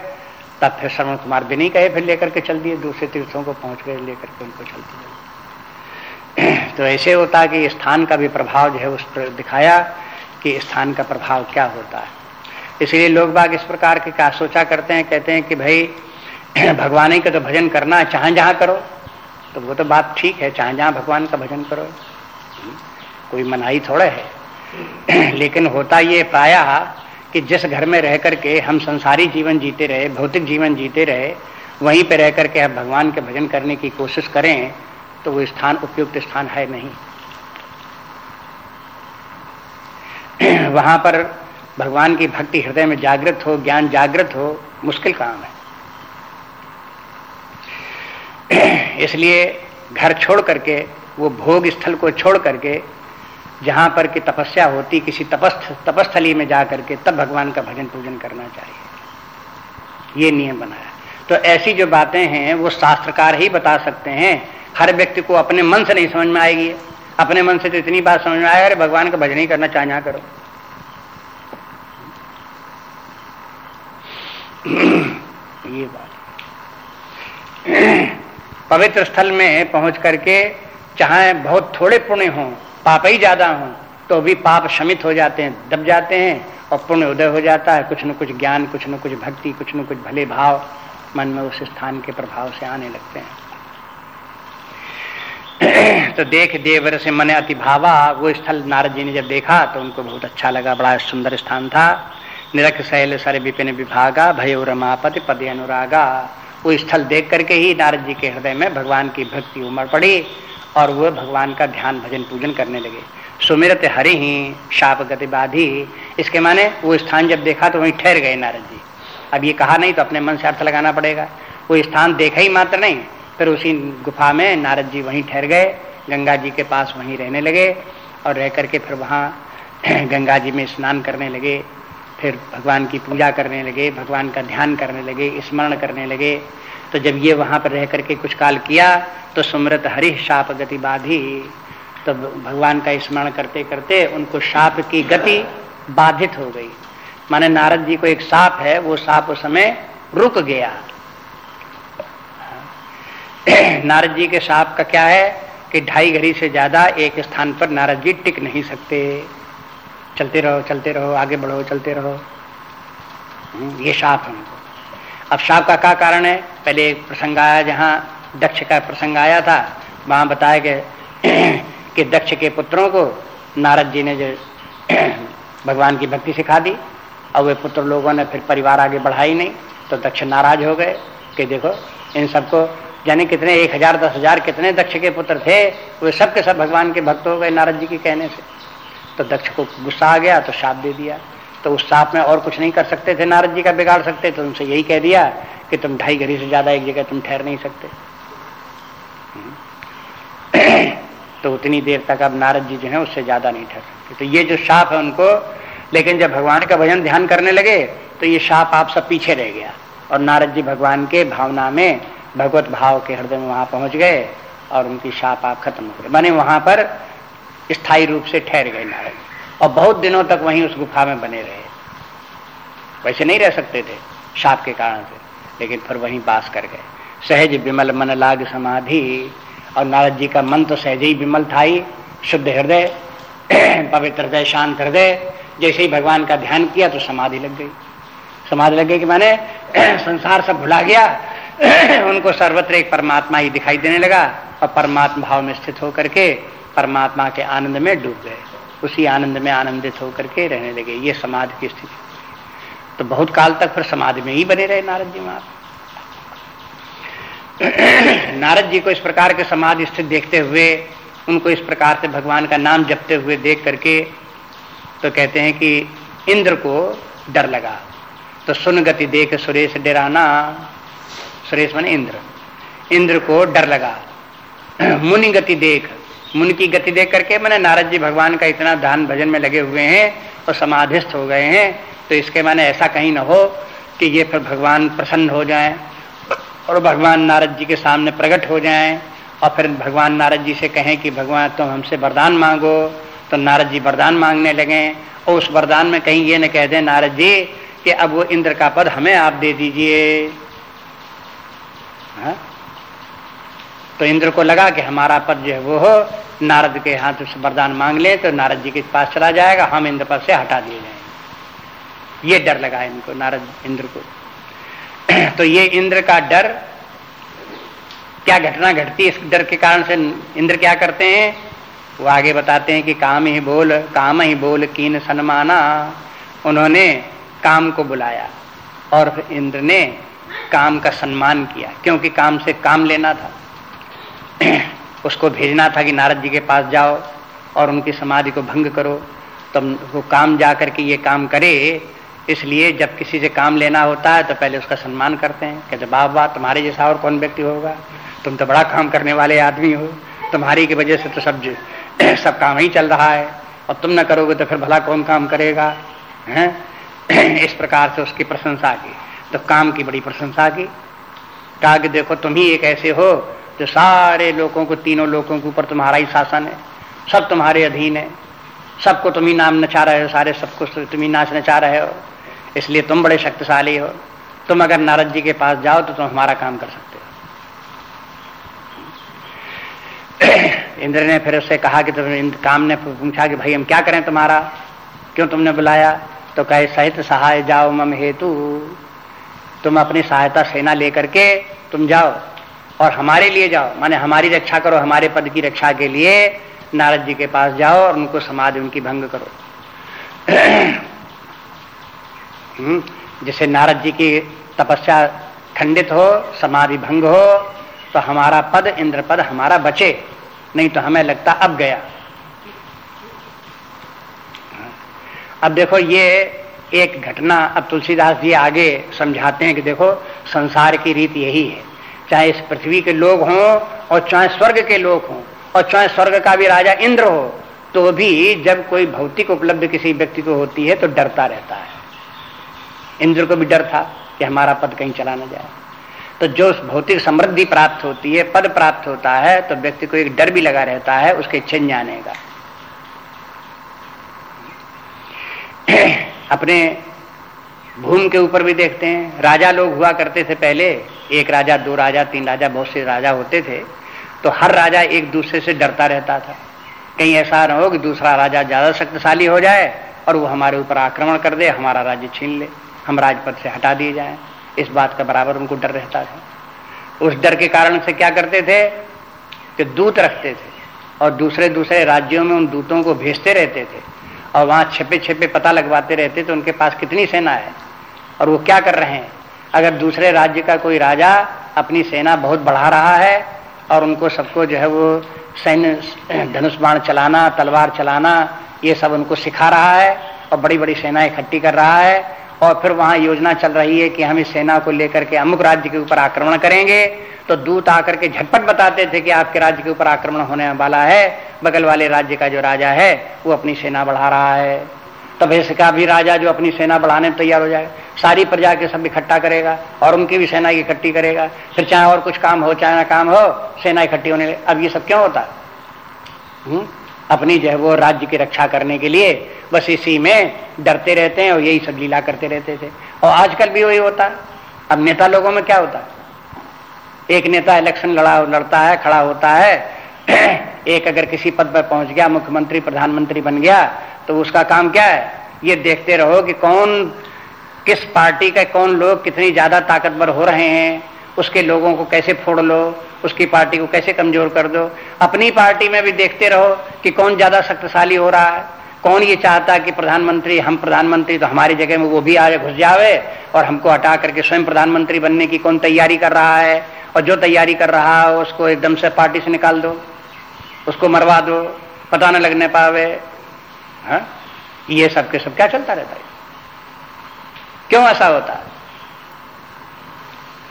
तब फिर श्रवण कुमार नहीं कहे, फिर लेकर के चल दिए, दूसरे तीर्थों को पहुँच गए, लेकर के उनको चलते चलते तो ऐसे होता कि स्थान का भी प्रभाव जो है उस पर दिखाया कि स्थान का प्रभाव क्या होता है? इसलिए लोग बाग इस प्रकार के क्या सोचा करते हैं, कहते हैं कि भाई, भगवान ही का तो भजन करना है चाहे जहाँ करो। तो वो तो बात ठीक है चाहे जहाँ भगवान का भजन करो। कोई मनाही थोड़ा है। लेकिन होता ये पाया कि जिस घर में रह करके हम संसारी जीवन जीते रहे, भौतिक जीवन जीते रहे, वहीं पर रह करके हम भगवान के भजन करने की कोशिश करें तो वो स्थान, उपयुक्त स्थान है नहीं। वहाँ पर भगवान की भक्ति हृदय में जागृत हो, ज्ञान जागृत हो, मुश्किल काम है। इसलिए घर छोड़ करके, वो भोग स्थल को छोड़ करके, जहाँ पर की तपस्या होती, किसी तपस्थ, तपस्थली में जा करके तब भगवान का भजन पूजन करना चाहिए। ये नियम बनाया। तो ऐसी जो बातें हैं, वो शास्त्रकार ही बता सकते हैं। हर व्यक्ति को अपने मन से नहीं समझ में आएगी। अपने मन से तो इतनी बात समझ में आएगा अरे भगवान का भजन ही करना चाहे करो। ये बात। पवित्र स्थल में पहुँच करके चाहे बहुत थोड़े पुण्य हो, पाप ही ज़्यादा हो तो भी पाप शमित हो जाते हैं, दब जाते हैं और पुण्य उदय हो जाता है। कुछ न कुछ ज्ञान, कुछ न कुछ भक्ति, कुछ न कुछ भले भाव मन में उस स्थान के प्रभाव से आने लगते हैं। तो देख देवर से मन अति भावा, वो स्थल नारद जी ने जब देखा तो उनको बहुत अच्छा लगा, बड़ा सुंदर स्थान था। निरख शैल सर विपिन विभागा भय रमापति पद अनुरागा। वो स्थल देख करके ही नारद जी के हृदय में भगवान की भक्ति उमड़ पड़ी और वो भगवान का ध्यान भजन पूजन करने लगे। सुमिरत हरि ही, शाप गति बाधी। इसके माने वो स्थान जब देखा तो वहीं ठहर गए नारद जी। अब ये कहा नहीं तो अपने मन से अर्थ लगाना पड़ेगा। वो स्थान देखा ही मात्र नहीं फिर उसी गुफा में नारद जी वहीं ठहर गए, गंगा जी के पास वहीं रहने लगे और रह करके फिर वहाँ गंगा जी में स्नान करने लगे, फिर भगवान की पूजा करने लगे, भगवान का ध्यान करने लगे, स्मरण करने लगे। तो जब ये वहाँ पर रह करके कुछ काल किया तो सुमृत हरि शाप गति बाधी। तो भगवान का स्मरण करते करते उनको शाप की गति बाधित हो गई। माने नारद जी को एक साप है, वो साप उस समय रुक गया। नारद जी के साप का क्या है कि ढाई घड़ी से ज़्यादा एक स्थान पर नारद जी टिक नहीं सकते। चलते रहो चलते रहो आगे बढ़ो चलते रहो। हम्म, ये साप है उनको। अब साप का क्या कारण है? पहले एक प्रसंग आया जहाँ दक्ष का प्रसंग आया था। वहाँ बताया गया कि दक्ष के पुत्रों को नारद जी ने जो भगवान की भक्ति सिखा दी। और वे पुत्र लोगों ने फिर परिवार आगे बढ़ाई नहीं तो दक्ष नाराज़ हो गए कि देखो इन सबको यानी कितने, एक हज़ार, दस हज़ार, कितने दक्ष के पुत्र थे, वे सब के सब भगवान के भक्त हो गए नारद जी के कहने से। तो दक्ष को गुस्सा आ गया तो साप दे दिया। तो उस साप में और कुछ नहीं कर सकते थे, नारद जी का बिगाड़ सकते तो उनसे यही कह दिया कि तुम ढाई घड़ी से ज़्यादा एक जगह तुम ठहर नहीं सकते। तो उतनी देर तक अब नारद जी जो है, उससे ज़्यादा नहीं ठहर सकते। तो ये जो साप है उनको, लेकिन जब भगवान का भजन ध्यान करने लगे तो ये साप आप सब पीछे रह गया। और नारद जी भगवान के भावना में भगवत भाव के हृदय में वहाँ पहुँच गए और उनकी शाप आप खत्म हो गए। माने वहाँ पर स्थायी रूप से ठहर गए नारद और बहुत दिनों तक वहीं उस गुफा में बने रहे। वैसे नहीं रह सकते थे शाप के कारण से, लेकिन फिर वहीं बास कर गए। सहज विमल मन लाग समाधि, और नारद जी का मन तो सहज ही विमल था ही। शुद्ध हृदय, पवित्र हृदय, शांत हृदय, जैसे ही भगवान का ध्यान किया तो समाधि लग गई। समाधि लग गई कि मैंने संसार सब भुला गया उनको सर्वत्र एक परमात्मा ही दिखाई देने लगा और परमात्मा भाव में स्थित होकर के परमात्मा के आनंद में डूब गए। उसी आनंद में आनंदित होकर के रहने लगे। ये समाधि की स्थिति। तो बहुत काल तक फिर समाधि में ही बने रहे नारद जी महाराज। नारद जी को इस प्रकार के समाधि स्थित देखते हुए, उनको इस प्रकार से भगवान का नाम जपते हुए देख करके तो कहते हैं कि इंद्र को डर लगा। तो सुन गति देख सुरेश डराना सुरेश मन इंद्र। इंद्र को डर लगा। मुनि गति देख। मुनि की गति देख करके मैंने नारद जी भगवान का इतना दान भजन में लगे हुए हैं और समाधिस्थ हो गए हैं तो इसके माने ऐसा कहीं ना हो कि ये फिर भगवान प्रसन्न हो जाए और भगवान नारद जी के सामने प्रकट हो जाए और फिर भगवान नारद जी से कहें कि भगवान तुम तो हमसे वरदान मांगो तो नारद जी वरदान मांगने लगे और उस वरदान में कहीं ये न कह दे नारद जी कि अब वो इंद्र का पद हमें आप दे दीजिए। हाँ? तो इंद्र को लगा कि हमारा पद जो है वो हो, नारद के हाथ से वरदान मांग ले तो नारद जी के पास चला जाएगा, हम इंद्र पद से हटा दिए जाएँगे। ये डर लगा इनको, नारद इंद्र को। तो ये इंद्र का डर, क्या घटना घटती इस डर के कारण से इंद्र क्या करते हैं? वो आगे बताते हैं कि काम ही बोल, काम ही बोल कीन सन्माना। उन्होंने काम को बुलाया और इंद्र ने काम का सम्मान किया, क्योंकि काम से काम लेना था। उसको भेजना था कि नारद जी के पास जाओ और उनकी समाधि को भंग करो। तब वो काम जा करके ये काम करे, इसलिए जब किसी से काम लेना होता है तो पहले उसका सम्मान करते हैं कहते बाप बाप तुम्हारे जैसा और कौन व्यक्ति होगा? तुम तो बड़ा काम करने वाले आदमी हो। तुम्हारी की वजह से तो सब सब काम ही चल रहा है। और तुम ना करोगे तो फिर भला कौन काम करेगा? हैं? इस प्रकार से उसकी प्रशंसा की। तो काम की बड़ी प्रशंसा की। कहा कि देखो, तुम ही एक ऐसे हो जो सारे लोगों को, तीनों लोगों के ऊपर तुम्हारा ही शासन है। सब तुम्हारे अधीन है। सबको तुम ही नाम नचा रहे हो, सारे सबको तुम ही नाच नचा रहे हो। इसलिए तुम बड़े शक्तिशाली हो। तुम अगर नारद जी के पास जाओ तो तुम हमारा काम कर सकते हो। इंद्र ने फिर उससे कहा कि तुम काम ने पूछा कि भाई हम क्या करें तुम्हारा? क्यों तुमने बुलाया? तो कहे, सहित सहाय जाओ मम हेतु। तुम अपनी सहायता सेना लेकर के तुम जाओ और हमारे लिए जाओ। माने हमारी रक्षा करो हमारे पद की रक्षा के लिए नारद जी के पास जाओ और उनको समाधि उनकी भंग करो। हम्म, जैसे नारद जी की तपस्या खंडित हो समाधि भंग हो तो हमारा पद इंद्र पद हमारा बचे। नहीं तो हमें लगता अब गया। अब देखो ये एक घटना अब तुलसीदास जी आगे समझाते हैं कि देखो, संसार की रीत यही है। चाहे इस पृथ्वी के लोग हों और चाहे स्वर्ग के लोग हों और चाहे स्वर्ग का भी राजा इंद्र हो तो भी जब कोई भौतिक उपलब्ध किसी व्यक्ति को होती है तो डरता रहता है। इंद्र को भी डर था कि हमारा पद कहीं चला ना जाए। तो जो भौतिक समृद्धि प्राप्त होती है, पद प्राप्त होता है तो व्यक्ति को एक डर भी लगा रहता है, उसके छिन जाने का अपने भूमि के ऊपर भी देखते हैं। राजा लोग हुआ करते थे पहले। एक राजा, दो राजा, तीन राजा, बहुत से राजा होते थे। तो हर राजा एक दूसरे से डरता रहता था। कहीं ऐसा ना हो कि दूसरा राजा ज़्यादा शक्तिशाली हो जाए और वो हमारे ऊपर आक्रमण कर दे, हमारा राज्य छीन ले, हम राजपद से हटा दिए जाए। इस बात का बराबर उनको डर रहता था। उस डर के कारण से क्या करते थे कि दूत रखते थे और दूसरे दूसरे राज्यों में उन दूतों को भेजते रहते थे। और वहाँ छिपे छिपे पता लगवाते रहते तो उनके पास कितनी सेना है? और वो क्या कर रहे हैं? अगर दूसरे राज्य का कोई राजा अपनी सेना बहुत बढ़ा रहा है और उनको सबको जो है वो सैन्य धनुष बाण चलाना, तलवार चलाना, ये सब उनको सिखा रहा है और बड़ी बड़ी सेना इकट्ठी कर रहा है और फिर वहाँ योजना चल रही है कि हम इस सेना को लेकर के अमुक राज्य के ऊपर आक्रमण करेंगे। तो दूत आकर के झटपट बताते थे कि आपके राज्य के ऊपर आक्रमण होने वाला है। बगल वाले राज्य का जो राजा है, वो अपनी सेना बढ़ा रहा है। तब इसका भी राजा जो अपनी सेना बढ़ाने में तैयार हो जाए, सारी प्रजा के सब इकट्ठा करेगा और उनकी भी सेना इकट्ठी करेगा। फिर चाहे और कुछ काम हो, चाहे ना काम हो, सेना इकट्ठी होने अब ये सब क्यों होता? हुँ? अपनी जो है वो राज्य की रक्षा करने के लिए बस इसी में डरते रहते हैं और यही सब लीला करते रहते थे। और आजकल भी वही होता है। अब नेता लोगों में क्या होता है? एक नेता इलेक्शन लड़ा, लड़ता है, खड़ा होता है। एक अगर किसी पद पर पहुँच गया, मुख्यमंत्री, प्रधानमंत्री बन गया तो उसका काम क्या है? ये देखते रहो कि कौन किस पार्टी का, कौन लोग कितनी ज़्यादा ताकतवर हो रहे हैं। उसके लोगों को कैसे फोड़ लो, उसकी पार्टी को कैसे कमज़ोर कर दो। अपनी पार्टी में भी देखते रहो कि कौन ज़्यादा शक्तिशाली हो रहा है, कौन ये चाहता है कि प्रधानमंत्री, हम प्रधानमंत्री तो हमारी जगह में वो भी आए, घुस जावे और हमको हटा करके स्वयं प्रधानमंत्री बनने की कौन तैयारी कर रहा है और जो तैयारी कर रहा है उसको एकदम से पार्टी से निकाल दो, उसको मरवा दो, पता न लगने पावे। हा? ये सब के सब क्या चलता रहता है? क्यों ऐसा होता है?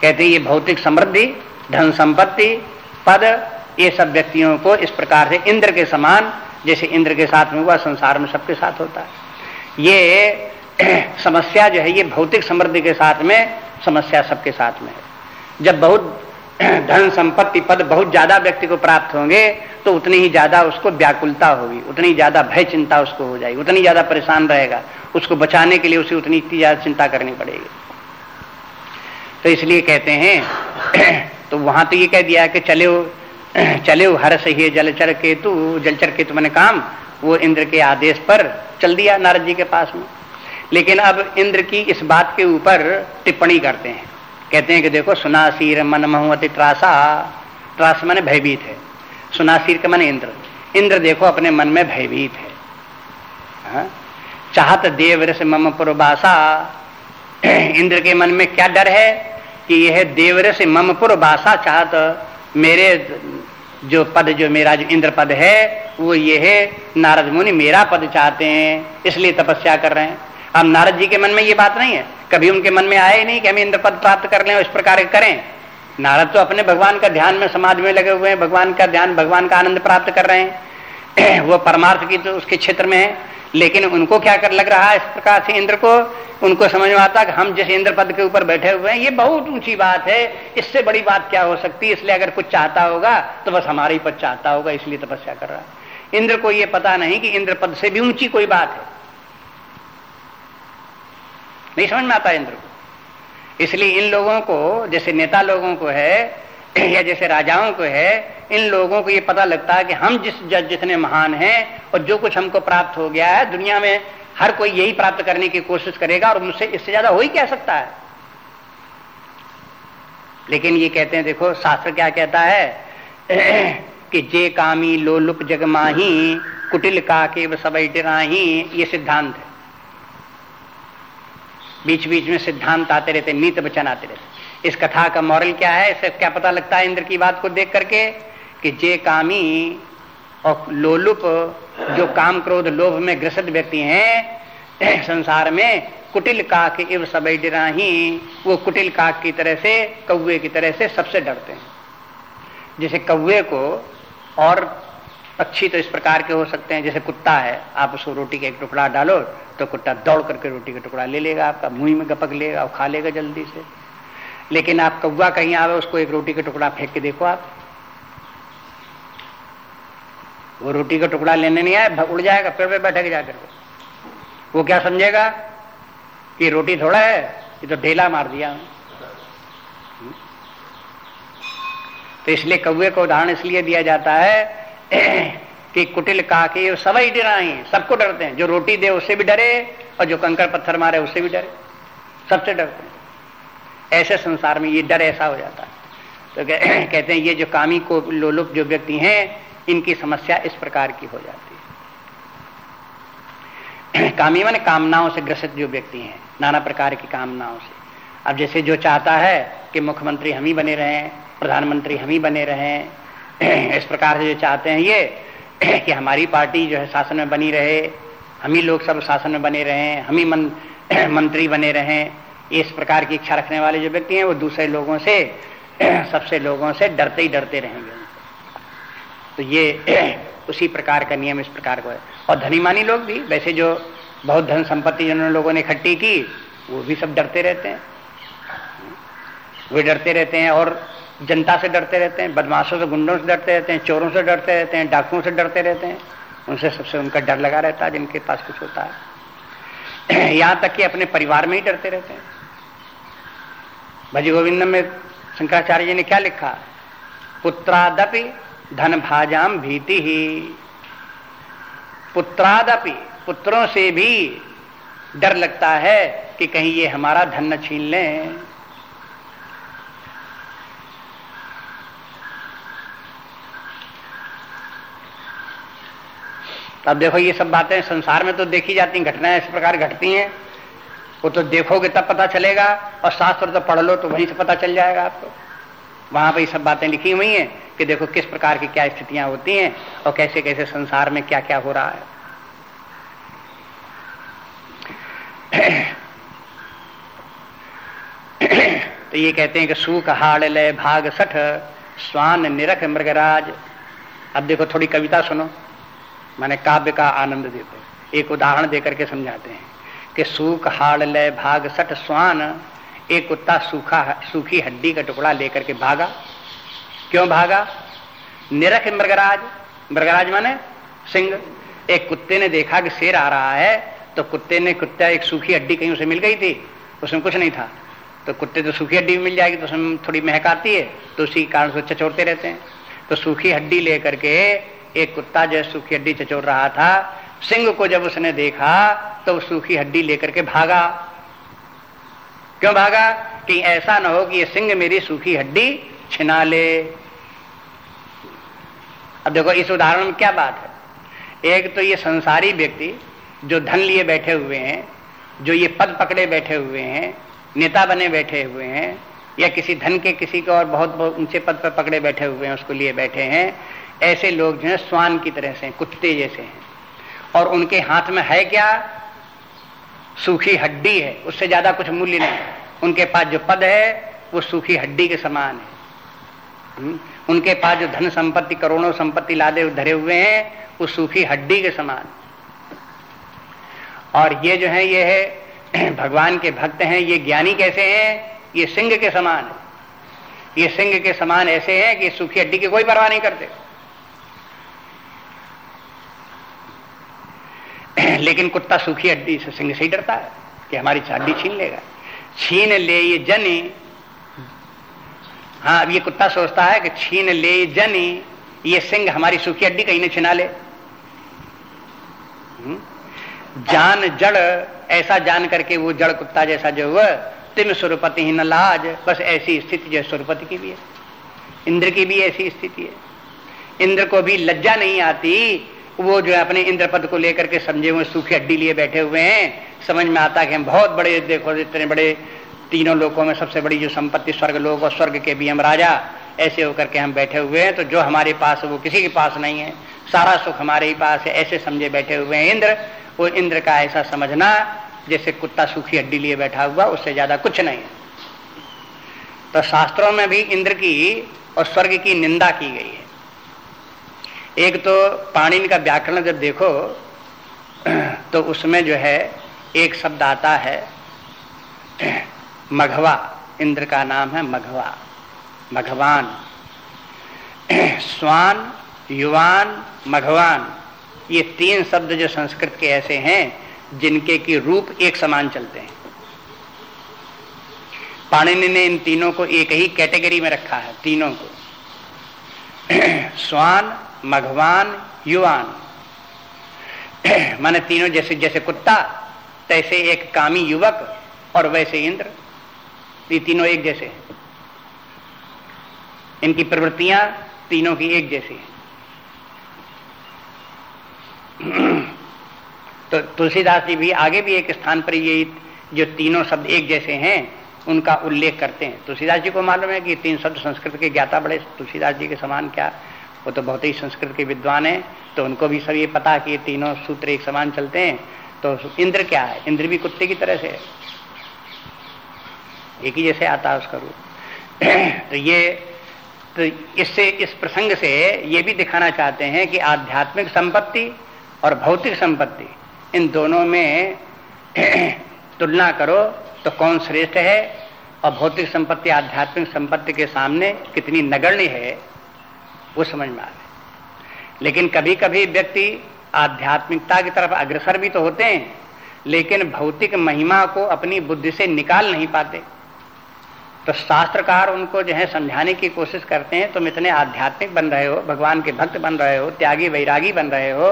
कहते ये भौतिक समृद्धि, धन संपत्ति, पद, ये सब व्यक्तियों को इस प्रकार से इंद्र के समान, जैसे इंद्र के साथ में हुआ, संसार में सबके साथ होता है। ये समस्या जो है, ये भौतिक समृद्धि के साथ में, समस्या सबके साथ में है। जब बहुत धन संपत्ति पद बहुत ज़्यादा व्यक्ति को प्राप्त होंगे तो उतनी ही ज़्यादा उसको व्याकुलता होगी, उतनी ज़्यादा भय चिंता उसको हो जाएगी, उतनी ज़्यादा परेशान रहेगा, उसको बचाने के लिए उसे उतनी ज़्यादा चिंता करनी पड़ेगी। तो इसलिए कहते हैं तो वहाँ तो ये कह दिया कि चले चले हर सही जलचर केतु जलचर केतु मैंने काम, वो इंद्र के आदेश पर चल दिया नारद जी के पास में। लेकिन अब इंद्र की इस बात के ऊपर टिप्पणी करते हैं। कहते हैं कि देखो, सुनासीर मन महुअति त्रासा, त्रास मन भयभीत है। सुनासीर का मन इंद्र। इंद्र देखो, अपने मन में भयभीत है। हा? चाहत देव रस मम पुरबासा इंद्र के मन में क्या डर है कि यह देवरस ममपुर बासा चाहत मेरे जो पद, जो मेरा जो इंद्र पद है, वो ये है, नारद मुनि मेरा पद चाहते हैं, इसलिए तपस्या कर रहे हैं। अब नारद जी के मन में ये बात नहीं है। कभी उनके मन में आए ही नहीं कि हम इंद्र पद प्राप्त कर लें इस प्रकार करें। नारद तो अपने भगवान का ध्यान में समाज में लगे हुए हैं, भगवान का ध्यान, भगवान का आनंद प्राप्त कर रहे हैं। वो परमार्थ की तो उसके क्षेत्र में है। लेकिन उनको क्या कर लग रहा है इस प्रकार से इंद्र को? उनको समझ में आता कि हम जिस इंद्र पद के ऊपर बैठे हुए हैं, ये बहुत ऊँची बात है। इससे बड़ी बात क्या हो सकती है? इसलिए अगर कुछ चाहता होगा तो बस हमारे ही पद चाहता होगा, इसलिए तपस्या कर रहा है। इंद्र को ये पता नहीं कि इंद्र पद से भी ऊँची कोई बात है। नहीं समझ में आता इंद्र को? इसलिए इन लोगों को, जैसे नेता लोगों को है या जैसे राजाओं को है, इन लोगों को ये पता लगता है कि हम जिस जितने महान हैं और जो कुछ हमको प्राप्त हो गया है, दुनिया में हर कोई यही प्राप्त करने की कोशिश करेगा और मुझसे इससे ज़्यादा हो ही कह सकता है। लेकिन ये कहते हैं, देखो, शास्त्र क्या कहता है? कि जे कामी लोलुप जगमाही कुटिल का के सब ये सिद्धांत है। बीच बीच में सिद्धांत आते रहते, नीत वचन आते रहते। इस कथा का मॉरल क्या है? इससे क्या पता लगता है इंद्र की बात को देख करके कि जे कामी और लोलुप जो काम क्रोध लोभ में ग्रसित व्यक्ति हैं, संसार में कुटिल काक इव सब डराही वो कुटिल काक की तरह से कौए की तरह से सबसे डरते हैं। जैसे कौए को और पक्षी तो इस प्रकार के हो सकते हैं, जैसे कुत्ता है, आप उसको रोटी का एक टुकड़ा डालो तो कुत्ता दौड़ करके रोटी का टुकड़ा ले लेगा आपका, मुँह में गपक लेगा और खा लेगा जल्दी से। लेकिन आप कौआ कहीं आवे उसको एक रोटी का टुकड़ा फेंक के देखो आप। वो रोटी का टुकड़ा लेने नहीं आए उड़ जाएगा, पेड़ पे बैठे जाकर। वो क्या समझेगा कि रोटी थोड़ा है, ये तो ढेला मार दिया तो इसलिए कौए को उदाहरण इसलिए दिया जाता है कि कुटिल का के सब ही डराए सबको डरते हैं। जो रोटी दे, उससे भी डरे, और जो कंकर पत्थर मारे, उससे भी डरे। सबसे डरते हैं। ऐसे संसार में ये डर ऐसा हो जाता है। तो कह, कहते हैं ये जो कामी को लोलुप जो व्यक्ति हैं इनकी समस्या इस प्रकार की हो जाती है। कामी मन कामनाओं से ग्रसित जो व्यक्ति हैं नाना प्रकार की कामनाओं से। अब जैसे जो चाहता है कि मुख्यमंत्री हम ही बने रहें प्रधानमंत्री हम ही बने रहें इस प्रकार से जो चाहते हैं ये कि हमारी पार्टी जो है शासन में बनी रहे हम ही लोग सब शासन में बने रहें हम ही मन, मंत्री बने रहें इस प्रकार की इच्छा रखने वाले जो व्यक्ति हैं, वो दूसरे लोगों से, सबसे लोगों से डरते ही डरते रहेंगे तो ये, उसी प्रकार का नियम इस प्रकार का है। और धनीमानी लोग भी, वैसे जो बहुत धन संपत्ति जिन्होंने लोगों ने इकट्ठी की, वो भी सब डरते रहते हैं। वे डरते रहते हैं और जनता से डरते रहते हैं, बदमाशों से, गुंडों से डरते रहते हैं, चोरों से डरते रहते हैं, डाकुओं से डरते रहते हैं। उनसे सबसे उनका डर लगा रहता है, जिनके पास कुछ होता है। यहाँ तक कि अपने परिवार में ही डरते रहते हैं। भज गोविंदम में शंकराचार्य जी ने क्या लिखा? पुत्रादपि धन भाजाम भीति। ही पुत्रादपि, पुत्रों से भी डर लगता है कि कहीं ये हमारा धन न छीन लें। अब देखो, ये सब बातें संसार में तो देखी जाती घटनाएँ इस प्रकार घटती हैं। वो तो देखोगे तब पता चलेगा, और शास्त्र तो पढ़ लो तो वहीं से पता चल जाएगा आपको। वहाँ पर ये सब बातें लिखी हुई हैं कि देखो किस प्रकार की क्या स्थितियाँ होती हैं और कैसे कैसे संसार में क्या क्या हो रहा है। तो ये कहते हैं कि सूख हाड़ लय भाग सठ, स्वान निरख मृगराज। अब देखो थोड़ी कविता सुनो, माने काव्य का आनंद देते एक उदाहरण देकर के समझाते हैं। कि सूख हाड़ लय भाग सट स्वान, एक कुत्ता सूखा सूखी हड्डी का टुकड़ा लेकर के भागा। क्यों भागा? निरख मृगराज। मृगराज माने सिंह। एक कुत्ते ने देखा कि शेर आ रहा है तो कुत्ते ने, कुत्ता एक सूखी हड्डी कहीं उसे मिल गई थी, उसमें कुछ नहीं था। तो कुत्ते तो सूखी हड्डी मिल जाएगी तो उसमें थोड़ी महक आती है तो उसी कारण से चचोड़ते रहते हैं। तो सूखी हड्डी लेकर के एक कुत्ता जो सूखी हड्डी चचोड़ रहा था सिंह को जब उसने देखा तो सूखी हड्डी लेकर के भागा। क्यों भागा? कि ऐसा ना हो कि ये सिंह मेरी सूखी हड्डी छिना ले। अब देखो, इस उदाहरण में क्या बात है? एक तो ये संसारी व्यक्ति जो धन लिए बैठे हुए हैं, जो ये पद पकड़े बैठे हुए हैं, नेता बने बैठे हुए हैं, या किसी धन के किसी को और बहुत बहुत ऊँचे पद पर पकड़े बैठे हुए हैं, उसको लिए बैठे हैं, ऐसे लोग जो है, स्वान की तरह से कुत्ते जैसे हैं। और उनके हाथ में है क्या? सूखी हड्डी है, उससे ज़्यादा कुछ मूल्य नहीं। उनके पास जो पद है, वो सूखी हड्डी के समान है। हम्म? उनके पास जो धन संपत्ति, करोड़ों संपत्ति लादे धरे हुए हैं, वो सूखी हड्डी के समान। और ये जो है, ये है, भगवान के भक्त हैं, ये ज्ञानी कैसे हैं? ये सिंह के समान है। ये सिंह के समान ऐसे हैं कि सूखी हड्डी की कोई परवाह नहीं करते। लेकिन कुत्ता सूखी हड्डी से सिंह से ही डरता है कि हमारी हड्डी छीन लेगा। छीन ले ये जन। हाँ अब ये कुत्ता सोचता है कि छीन ले जनी, ये सिंह हमारी सूखी हड्डी कहीं ने छिना ले। हम्म? जान जड़, ऐसा जान करके वो जड़ कुत्ता जैसा जो हुआ तिम सुरपति ही न लाज, बस ऐसी स्थिति जो सुरपति की भी है। इंद्र की भी ऐसी स्थिति है। इंद्र को भी लज्जा नहीं आती वो जो है अपने इंद्र पद को लेकर के समझे हुए, सूखी हड्डी लिए बैठे हुए हैं। समझ में आता कि हम बहुत बड़े, देखो, इतने बड़े तीनों लोगों में सबसे बड़ी जो संपत्ति, स्वर्ग लोग और स्वर्ग के भी हम राजा, ऐसे होकर के हम बैठे हुए हैं। तो जो हमारे पास वो किसी के पास नहीं है। सारा सुख हमारे ही पास है, ऐसे समझे बैठे हुए हैं इंद्र। वो इंद्र का ऐसा समझना, जैसे कुत्ता सूखी हड्डी लिए बैठा हुआ, उससे ज़्यादा कुछ नहीं तो शास्त्रों में भी इंद्र की और स्वर्ग की निंदा की गई है। एक तो पाणिनि का व्याकरण जब देखो तो उसमें जो है, एक शब्द आता है, मघवा, इंद्र का नाम है मघवा, मघवान। स्वान, युवान, मघवान, ये तीन शब्द जो संस्कृत के ऐसे हैं, जिनके की रूप एक समान चलते हैं। पाणिनि ने इन तीनों को एक ही कैटेगरी में रखा है, तीनों को। स्वान मघवान युवान। माने तीनों जैसे जैसे कुत्ता, तैसे एक कामी युवक और वैसे इंद्र। ये तीनों एक जैसे इनकी प्रवृत्तियाँ तीनों की एक जैसी तो तुलसीदास जी भी आगे भी एक स्थान पर ये जो तीनों शब्द एक जैसे हैं, उनका उल्लेख करते हैं। तुलसीदास जी को मालूम है कि तीन शब्द संस्कृत के ज्ञाता बड़े तुलसीदास जी के समान क्या वो तो बहुत ही संस्कृत के विद्वान है तो उनको भी सब ये पता कि ये तीनों सूत्र एक समान चलते हैं। तो इंद्र क्या है? इंद्र भी कुत्ते की तरह से एक ही जैसे आता है उसका रूप। तो ये तो इससे, इस प्रसंग से ये भी दिखाना चाहते हैं कि आध्यात्मिक संपत्ति और भौतिक संपत्ति, इन दोनों में तुलना करो तो कौन श्रेष्ठ है? और भौतिक संपत्ति, आध्यात्मिक संपत्ति के सामने कितनी नगण्य है वो समझ में आ रहे लेकिन कभी कभी व्यक्ति आध्यात्मिकता की तरफ़ अग्रसर भी तो होते हैं, लेकिन भौतिक महिमा को अपनी बुद्धि से निकाल नहीं पाते। तो शास्त्रकार उनको जो है समझाने की कोशिश करते हैं, तुम इतने आध्यात्मिक बन रहे हो, भगवान के भक्त बन रहे हो, त्यागी वैरागी बन रहे हो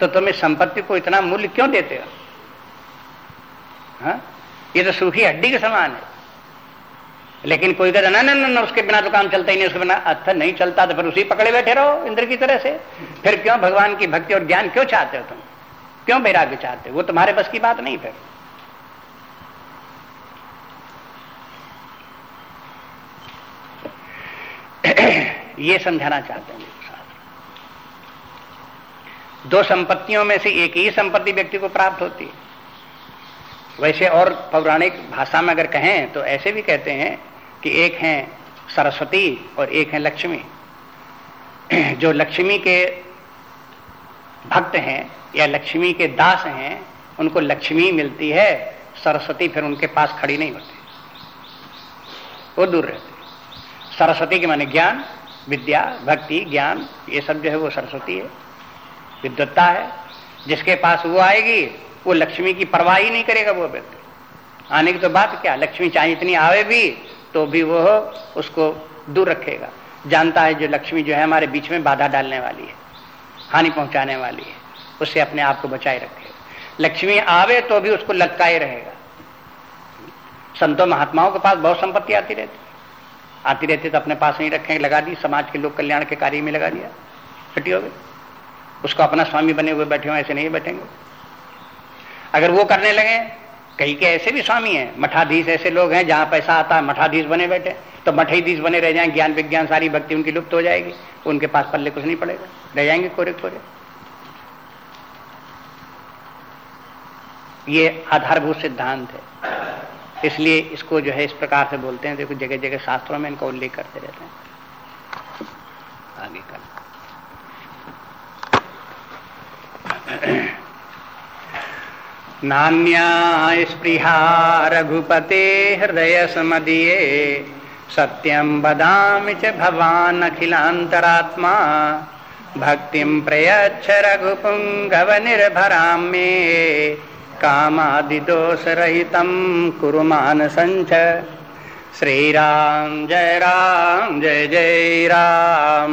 तो तुम इस संपत्ति को इतना मूल्य क्यों देते हो? हा? ये तो सूखी हड्डी के समान है। लेकिन कोई कहता, ना ना ना उसके बिना तो काम चलता ही नहीं, उसके बिना अच्छा नहीं चलता तो फिर उसी पकड़े बैठे रहो इंद्र की तरह से। फिर क्यों भगवान की भक्ति और ज्ञान क्यों चाहते हो तुम? क्यों वैराग्य चाहते हो? वो तुम्हारे बस की बात नहीं फिर। ये समझाना चाहते हैं दो संपत्तियों में से एक ही संपत्ति व्यक्ति को प्राप्त होती है। वैसे और पौराणिक भाषा में अगर कहें तो ऐसे भी कहते हैं कि एक हैं सरस्वती और एक है लक्ष्मी। जो लक्ष्मी के भक्त हैं या लक्ष्मी के दास हैं, उनको लक्ष्मी मिलती है, सरस्वती फिर उनके पास खड़ी नहीं होती। वो दूर रहती सरस्वती के माने ज्ञान, विद्या, भक्ति, ज्ञान, ये सब जो है वो सरस्वती है। विद्वत्ता है। जिसके पास वो आएगी, वो लक्ष्मी की परवाह ही नहीं करेगा वो व्यक्ति। आने की तो बात क्या? लक्ष्मी चाहे इतनी आवे भी तो भी वो उसको दूर रखेगा। जानता है जो लक्ष्मी जो है हमारे बीच में बाधा डालने वाली है, हानि पहुँचाने वाली है उससे अपने आप को बचाए रखेगा। लक्ष्मी आवे तो भी उसको लटकाए रहेगा। संतों महात्माओं के पास बहुत संपत्ति आती रहती आती रहती तो अपने पास नहीं रखेंगे, लगा दी, समाज के लोक कल्याण के कार्य में लगा दिया, छुट्टी हो गई। उसको अपना स्वामी बने हुए बैठे हो, ऐसे नहीं बैठेंगे। अगर वो करने लगे कहीं के ऐसे भी स्वामी हैं, मठाधीश ऐसे लोग हैं, जहाँ पैसा आता है मठाधीश बने बैठे तो मठाधीश बने रह जाएँगे ज्ञान विज्ञान सारी भक्ति उनकी लुप्त हो जाएगी, उनके पास पल्ले कुछ नहीं पड़ेगा, रह जाएँगे कोरे कोरे ये आधारभूत सिद्धांत है। इसलिए इसको जो है इस प्रकार से बोलते हैं, देखो जगह जगह शास्त्रों में इनका उल्लेख करते रहते हैं। आगे कर नान्या स्पृहा रघुपते हृदय समदीये। सत्यम बदामि च भवान् भक्तिं प्रयच्छ रघुपुङ्गव निर्भरां मे। कामादिदोषरहितं कुरु मानसञ्च श्री राम जय राम, जय जय राम।